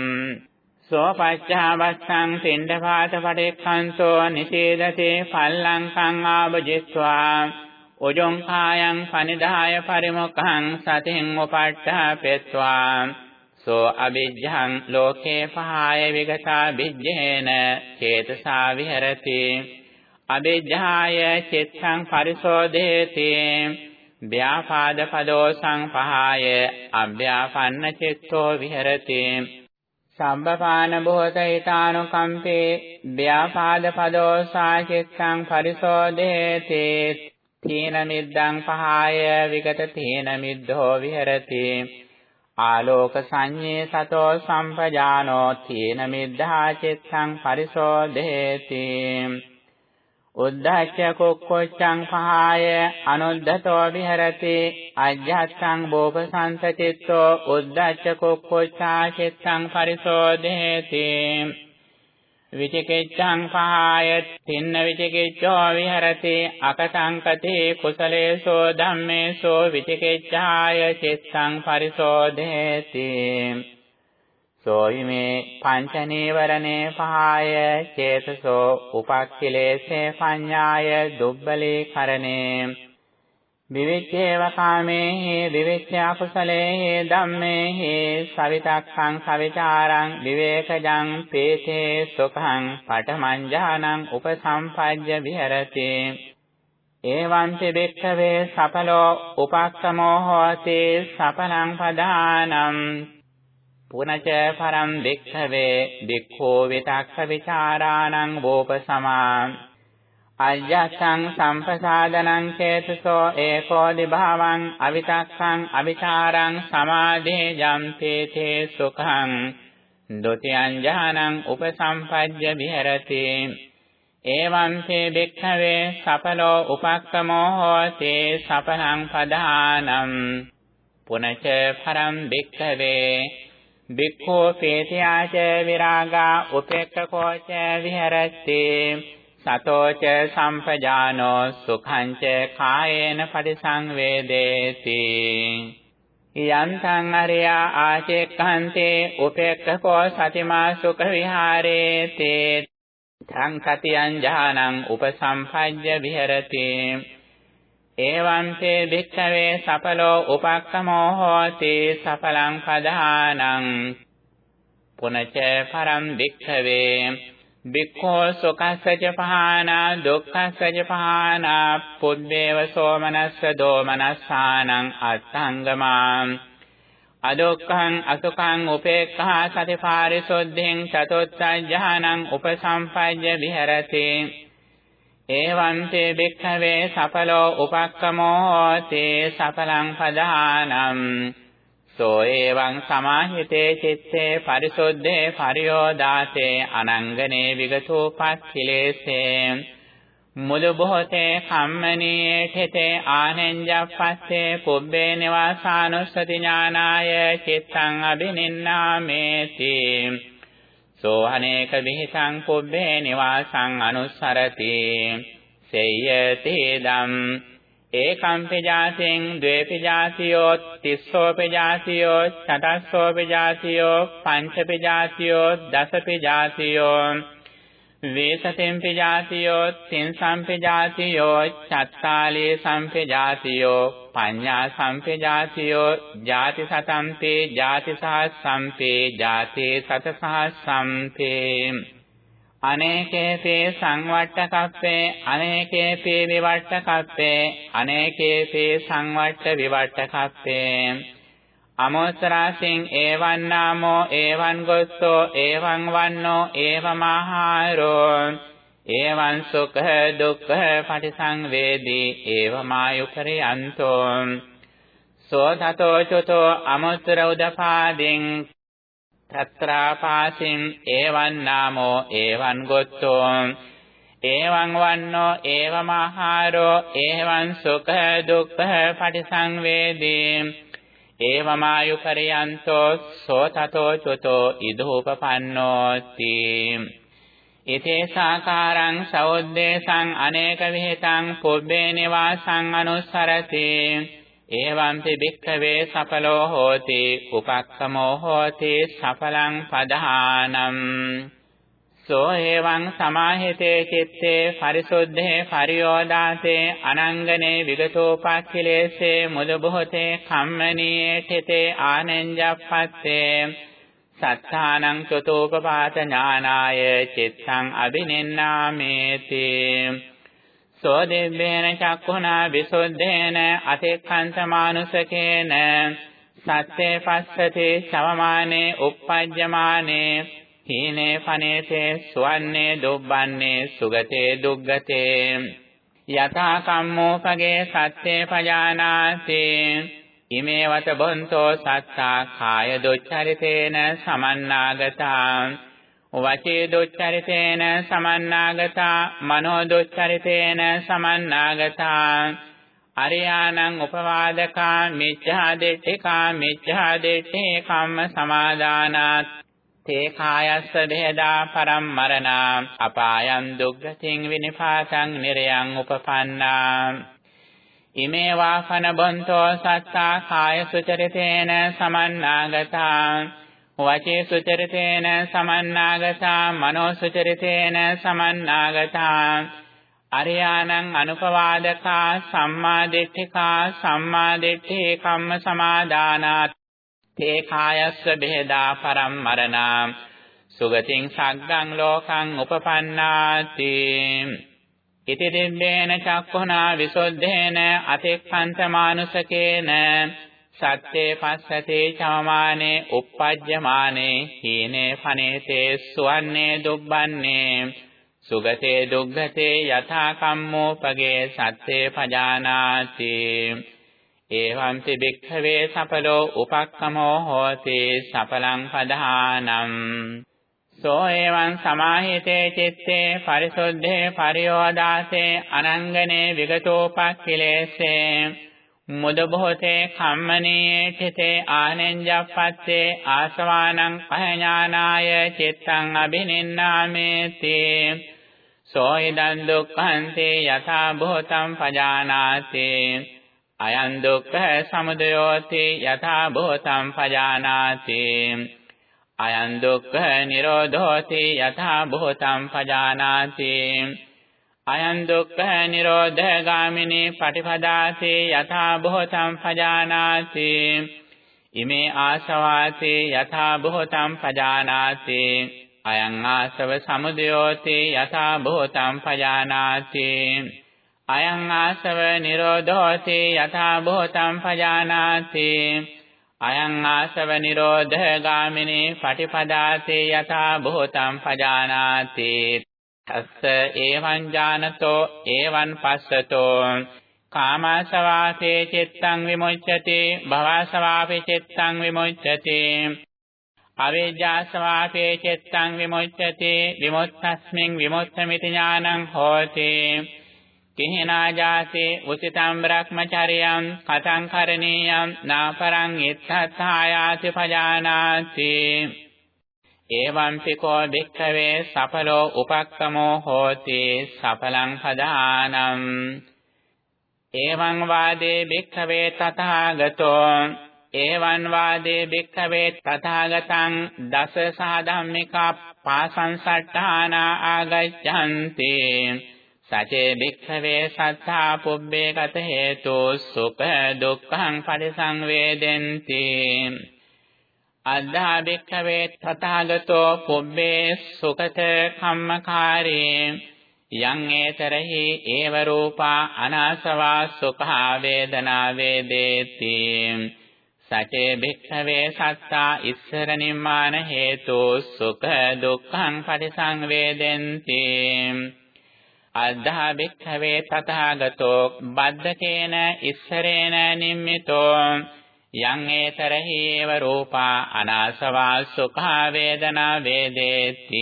සෝපච්චාවස්සං පින්ඩපාත පටික්ඛන්තෝ නිසේදති පල්ලංකං ආභජිත්වා උජොං කායං පනිදාය පරිමුඛං සතින් උපට්ඨපෙත්වා සෝ අවිජ්ජං ලෝකේ පහය විගතා විජ්ජේන චේතසා විහෙරති। අවිජ්ජාය චිත්තං පරිසෝදේති ව්‍යාපාද පදෝ සංපහාය අභ්‍යාපන්න චිත්තෝ විහෙරති। සම්බපාන බෝධිතානුකම්පේ ව්‍යාපාද පදෝ සාචිත්තං පරිසෝදේති තීන මිද්දං පහාය විගත තීන මිද්දෝ විහෙරති। ආලෝක සංඤේ සතෝ සම්පජානෝ තීන මිද්ධා චිත්තං පරිසෝදේති. උද්ධච්ච කුක්කොච්ඡං පහාය අනුද්ධතෝ විහෙරති. අජ්ජත්තං බෝපසංස චිත්තෝ උද්ධච්ච කුක්කොච්ඡා චිත්තං පරිසෝදේති. විචිකිච්ඡං පහාය තින්න විචිකිච්ඡෝ විහෙරති අකසංකතේ කුසලේසෝ ධම්මේසෝ විචිකිච්ඡාය චිත්තං පරිසෝධේති සෝයිමේ පංච නීවරණේ පහාය චේතසෝ උපක්ඛිලේසේ පඤ්ඤාය දුබ්බලේ කරණේ විවිච්ඡේව කාමේහි විවිච්ඡ අකුසලේහි ධම්මේහි සවිතක්ඛං සවිචාරං විවේකජං පේතේ සුඛං පඨමං උපසම්පජ්ජ විහෙරති. එවං තිබෙක්ඛවේ සපලෝ උපක්ඛමෝ හෝති සපලං පදානම් පුනච පරම් වික්ඛවේ වික්ඛෝ විතක්ඛ විචාරාණං වෝපසමා. අය්‍යසං සම්පසාදනං චේතසෝ ඒකෝදි භාවං අවිතක්ඛං අවිචාරං සමාධේ ජම්පේ තේ සුඛං ဒ ුතියං ඥානං උපසම්පජ්ජ විහෙරති එවං තේ භික්ඛවේ සපලෝ උපක්කමෝ හෝති සපලං පදානම් පුනච පරම් භික්ඛවේ භික්ඛෝ පේතියාච විරාගා උපේක්ඛකෝච විහෙරති සතෝච සම්පජානෝ සුඛංච කායේන පරිසංවේදේති. යන්තං අරියා ආචෙක්ඛන්තේ උපේක්ඛකෝ සතිමා සුඛ විහාරේති. තං සතියං ඥානං උපසම්පජ්ජ විහෙරති. එවං තේ භික්ඛවේ සපලෝ උපක්ඛමෝ හෝති සපලං පදානං පුනච පරම් භික්ඛවේ බික්ඛෝ සුඛස්සජ පහානා දුක්ඛස්සජ පහානා පුද්දේව සෝමනස්ස දෝමනස්සානං අත්ංගමා අදුක්ඛං අසුඛං උපේක්ඛා සතිපාරිසොද්ධින් චතුත්ථඥානං උපසම්පජ්ජ විහෙරති එවං තේ බික්ඛවේ සඵලෝ උපක්කමෝ හෝති සඵලං පදානම් සෝ එවං සමාහිතේ චිත්තේ පරිසුද්ධේ පරියෝදාතේ අනංගනේ විගතෝ පක්ඛිලේසේ මුළු බොහෝතේ කම්මනී ඨිතේ ආනෙන්ජප්පස්සේ පුබ්බේ නිවාසානුස්සති ඥානාය චිත්තං අබිනින්නාමේති සෝ අනේක විහිසං පුබ්බේ නිවාසං අනුස්සරති. සේයති දම් ඒකම්පි ජාතෙන් ද්වේපි ජාතියෝ තිස්සෝපි ජාතියෝ චතස්සෝපි ජාතියෝ පංචපි ජාතියෝ දසපි ජාතියෝ වේසතෙම්පි ජාතියෝ තින්සම්පි ජාතියෝ චත්තාලේ සම්පි ජාතියෝ පඤ්ඤා සම්පි ජාතියෝ ජාති සතම්පේ ජාති සහස්සම්පේ ජාතේ සත සහස්සම්පේ අනේකේපේ සංවට්ඨකප්පේ අනේකේපේ විවට්ඨකප්පේ අනේකේපේ සංවට්ඨ විවට්ඨකප්පේ අමෝසරාසින් ඒවං නාමෝ ඒවං ගොස්සෝ ඒවං වන්නෝ ඒවමහාරෝ ඒවං සුඛ දුක්ඛ පටිසංවේදී ඒවමායුපරියන්තෝ සෝතතෝ චතෝ අමෝසර උදපාදින් తత్రాపాసిం ఏవం నామో ఏవం గొత్తో ఏవం వన్నో ఏవమహారో ఏవం సుఖ దుఃఖ పటిసంవేදී ඒවමායුකරයන්තෝ සෝතතෝ චුතෝ ඉදූපපන්නෝති ඉතේ සාකාරං සෞද්දේශං අනේක විහෙතං පුබ්බේ නිවාසං අනුස්සරති එවංපි භික්ඛවේ සඵලෝ හෝති උපක්ඛමෝ හෝති සඵලං පදහානම්. සෝ එවං සමාහිතේ චිත්තේ පරිසුද්ධේ පරියෝදාතේ අනංගනේ විගතෝපක්ඛිලේසේ මුදබොහතේ කම්මනී ඨිතේ ආනෙන්ජප්පත්තේ. සත්තානං චතෝපපාත ඥානාය චිත්තං අබිනෙන්නාමේති සෝ දෙබ්බේන චක්ඛුනා විසුද්ධේන අතික්ඛන්ත මානුසකේන සත්‍යේ පස්සති සවමානේ uppajjamaනේ හීනේ පනේතේ සුවන්නේ දුබ්බන්නේ සුගතේ දුග්ගතේ යථා කම්මෝපගේ සත්‍යේ පජානාති ඉමේවත බොන්තෝ සත්තා කාය දුච්චරිතේන සමන්නාගතා වචේ දුච්චරිතේන සමන්නාගතා මනෝ දුච්චරිතේන සමන්නාගතා. අරියානං උපවාදකා මිච්ඡා දිට්ඨිකා මිච්ඡා දිට්ඨේ කම්ම සමාදානාත්. තේ කායස්ස බෙහෙදා පරම්මරණා අපායන් දුක්ගතින් විනිපාතං නිරයන් උපපන්නා. ඉමේ වාසන බොන්තෝ සත්තා කාය සුචරිතේන සමන්නාගතා. වචේ සුචරිතේන සමන්නාගතා මනෝ සුචරිතේන සමන්නාගතා. අරියානං අනුපවාදකා සම්මා දිට්ඨිකා සම්මා දිට්ඨේ කම්ම සමාදානාත්. තේ කායස්ස බෙහෙදා පරම්මරණා සුගතින් සග්ගං ලෝකං උපපන්නාති. ඉති දිබ්බේන චක්ඛුනා විසුද්ධේන අතික්ඛන්ත මානුසකේන. සත්‍යේ පස්සතේ චමමානේ uppajjamaane හීනේ පනේතේ සුවන්නේ දුබ්බන්නේ. සුගතේ දුග්ගතේ යථා කම්මෝපගේ සත්‍යේ පජානාති. එවං තිබික්ඛවේ සපලෝ උපක්ඛමෝ හෝති සපලං පදහානම් සෝ එවං සමාහිතේ චිත්තේ පරිසුද්ධේ පරියෝදාසේ අනංගනේ විගතෝපක්ඛිලේසේ. මුද බොහෝතේ කම්මනී චිතේ ආනෙන්ජප්පත්තේ ආසවානං පහඥානාය චිත්තං අබිනින්නාමේති සෝ ඉදං දුක්ඛන්තේ යථා භූතං පජානාති. අයං දුක්ඛ සමුදයෝති යථා භූතං පජානාති. අයං දුක්ඛ නිරෝධෝති යථා භූතං පජානාති. අයං දුක්ඛ නිරෝධ ගාමිනී පටිපදාති යථා භූතං පජානාති. ඉමේ ආසවාති යථා භූතං පජානාති. අයං ආසව සමුදයෝති යථා භූතං පජානාති. අයං ආසව නිරෝධෝති යථා භූතං පජානාති. අයං ආසව නිරෝධ ගාමිනී පටිපදාතේ යථා භූතං පජානාති. තස්ස ඒවං ඥානතෝ ඒවං පස්සතෝ. කාමාසවාසේ චිත්තං විමුච්ඡති භවසවාපේ චිත්තං විමුච්ඡති. අවිජ්ජාසවාපේ චිත්තං විමුච්ඡති විමුක්තස්මින් විමුක්තമിതി ඥානං හෝති. කිහිනා ජාතේ උසිතම් බ්‍රහ්මචර්යං කතං කරණීයං නාපරං ඉත්තථායාති පජානාති. එවං පිකෝ භික්ඛවේ සඵලෝ උපක්කමෝ හෝති සඵලං පදානම් එවං වාදේ භික්ඛවේ තථාගතෝ. එවං වාදේ භික්ඛවේ තථාගතං දස සාධම්මිකා පාසංසට්ඨානා ආගච්ඡන්ති සචේ භික්ඛවේ සත්තා පුබ්බේ ගත හේතු සුඛ දුක්ඛං පරිසංවේදෙන්ති අද්ධා භික්ඛවේ තථාගතෝ පුබ්බේ සුඛත කම්මකාරේ යං ඒතරහි ඒව රූපා අනාසවා සුඛා වේදනා වේදේති සචේ භික්ඛවේ සත්තා ඉස්සර නිම්මාන හේතු සුඛ දුක්ඛං පරිසංවේදෙන්ති අද්ධා භික්ඛවේ තථාගතෝ බද්දකේන ඉස්සරේන නිම්මිතෝ යං ඒතරහි ඒව රූපා අනාසවා සුඛා වේදනා වේදේති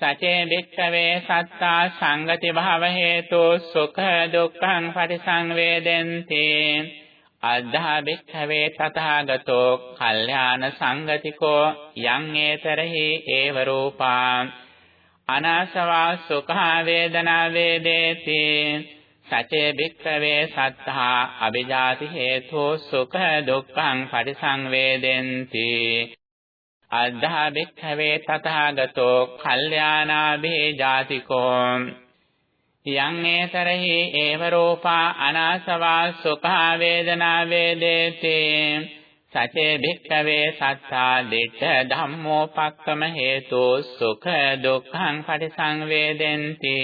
සචේ වික්ඛවේ සත්තා සංගති භව හේතු සුඛ දුක්ඛං පරිසංවේදෙන්ති අද්ධා වික්ඛවේ තථාගතෝ කල්යාණ සංගතිකෝ යං ඒතරහි ඒව රූපා අනාසවා සුඛා වේදනා වේදේති සචේ භික්ඛවේ සත්තා අවිජාති හේතෝ සුඛ දුක්ඛං පරිසංවේදෙන්ති। අද්ධා භික්ඛවේ තථාගතෝ කල්යාණාභේ ජාතිකෝ යං ඒතරහි ඒව රූපා අනාසවා සුඛා වේදනා වේදේති। සචේ භික්ඛවේ සත්තා දිට්ඨ ධම්මෝපක්කම හේතු සුඛ දුක්ඛං පරිසංවේදෙන්ති।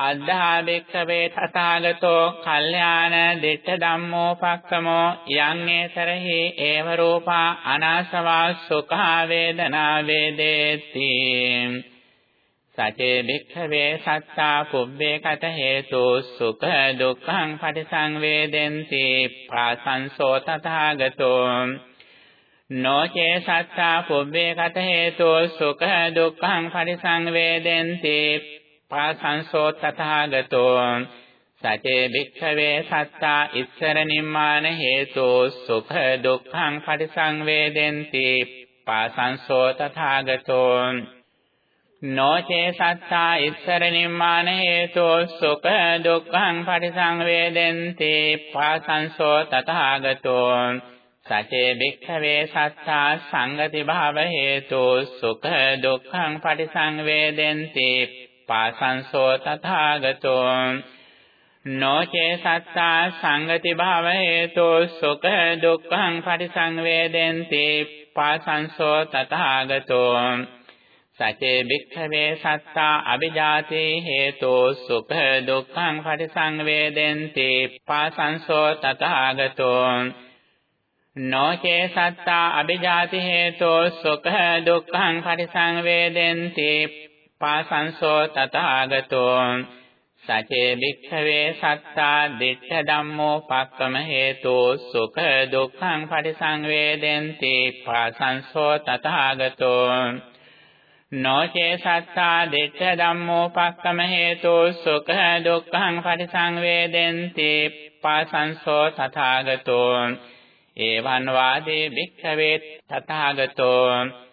අද්ධා බික්ඛවේ තථාගතෝ කල්යාණ දිට්ඨ ධම්මෝපක්කමෝ යං ඒතරහි ඒව රූපා අනාසවා සුඛා වේදනා වේදේති. සචේ භික්ඛවේ සත්තා පුබ්බේ කත හේතු සුඛ දුක්ඛං පටිසංවේදෙන්ති ප්‍රාසංසෝ තථාගතෝ නොචේ සත්තා පුබ්බේ කත හේතු සුඛ දුක්ඛං පටිසංවේදෙන්ති පාසංසෝ තථාගතෝ සචේ භික්ඛවේ සත්තා ඉස්සර නිම්මාන හේතෝ සුඛ දුක්ඛං පරිසංවේදෙන්ති පාසංසෝ තථාගතෝ නොචේ සත්තා ඉස්සර නිම්මාන හේතෝ සුඛ දුක්ඛං පරිසංවේදෙන්ති පාසංසෝ තථාගතෝ සචේ භික්ඛවේ සත්තා සංගති භාව හේතෝ සුඛ දුක්ඛං පරිසංවේදෙන්ති පාසංසෝ තථාගතෝ නොචේ සත්තා සංගති භව හේතෝ සුඛ දුක්ඛං පරිසංවේදෙන්ති පාසංසෝ තථාගතෝ සචේ භික්ඛවේ සත්තා අවිජාතේ හේතෝ සුඛ දුක්ඛං පරිසංවේදෙන්ති පාසංසෝ තථාගතෝ නොචේ සත්තා අවිජාති හේතෝ සුඛ දුක්ඛං පරිසංවේදෙන්ති පාසංසෝ තථාගතෝ සචේ භික්ඛවේ සත්තා දිට්ඨ ධම්මෝ පක්කම හේතෝ සුඛ දුක්ඛං පරිසංවේදෙන්ති පාසංසෝ තථාගතෝ නොචේ සත්තා දිට්ඨ ධම්මෝ පක්කම හේතෝ සුඛ දුක්ඛං පරිසංවේදෙන්ති පාසංසෝ තථාගතෝ. එවං වාදේ භික්ඛවේ තථාගතෝ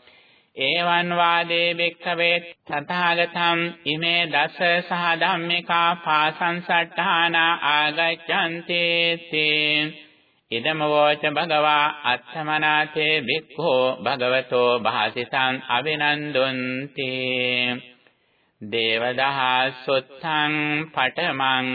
ඒවං වාදේ භික්ඛවේ තථාගතම් ඉමේ දස සහ ධම්මිකා පාසංසට්ඨාන ආගච්ඡන්ති තේ ඉදම වෝච භගවා අත්තමනාතේ භික්ඛෝ භගවතෝ භාසිතං අවිනන්දුන්ති දේවදහා සුත්තං පඨමං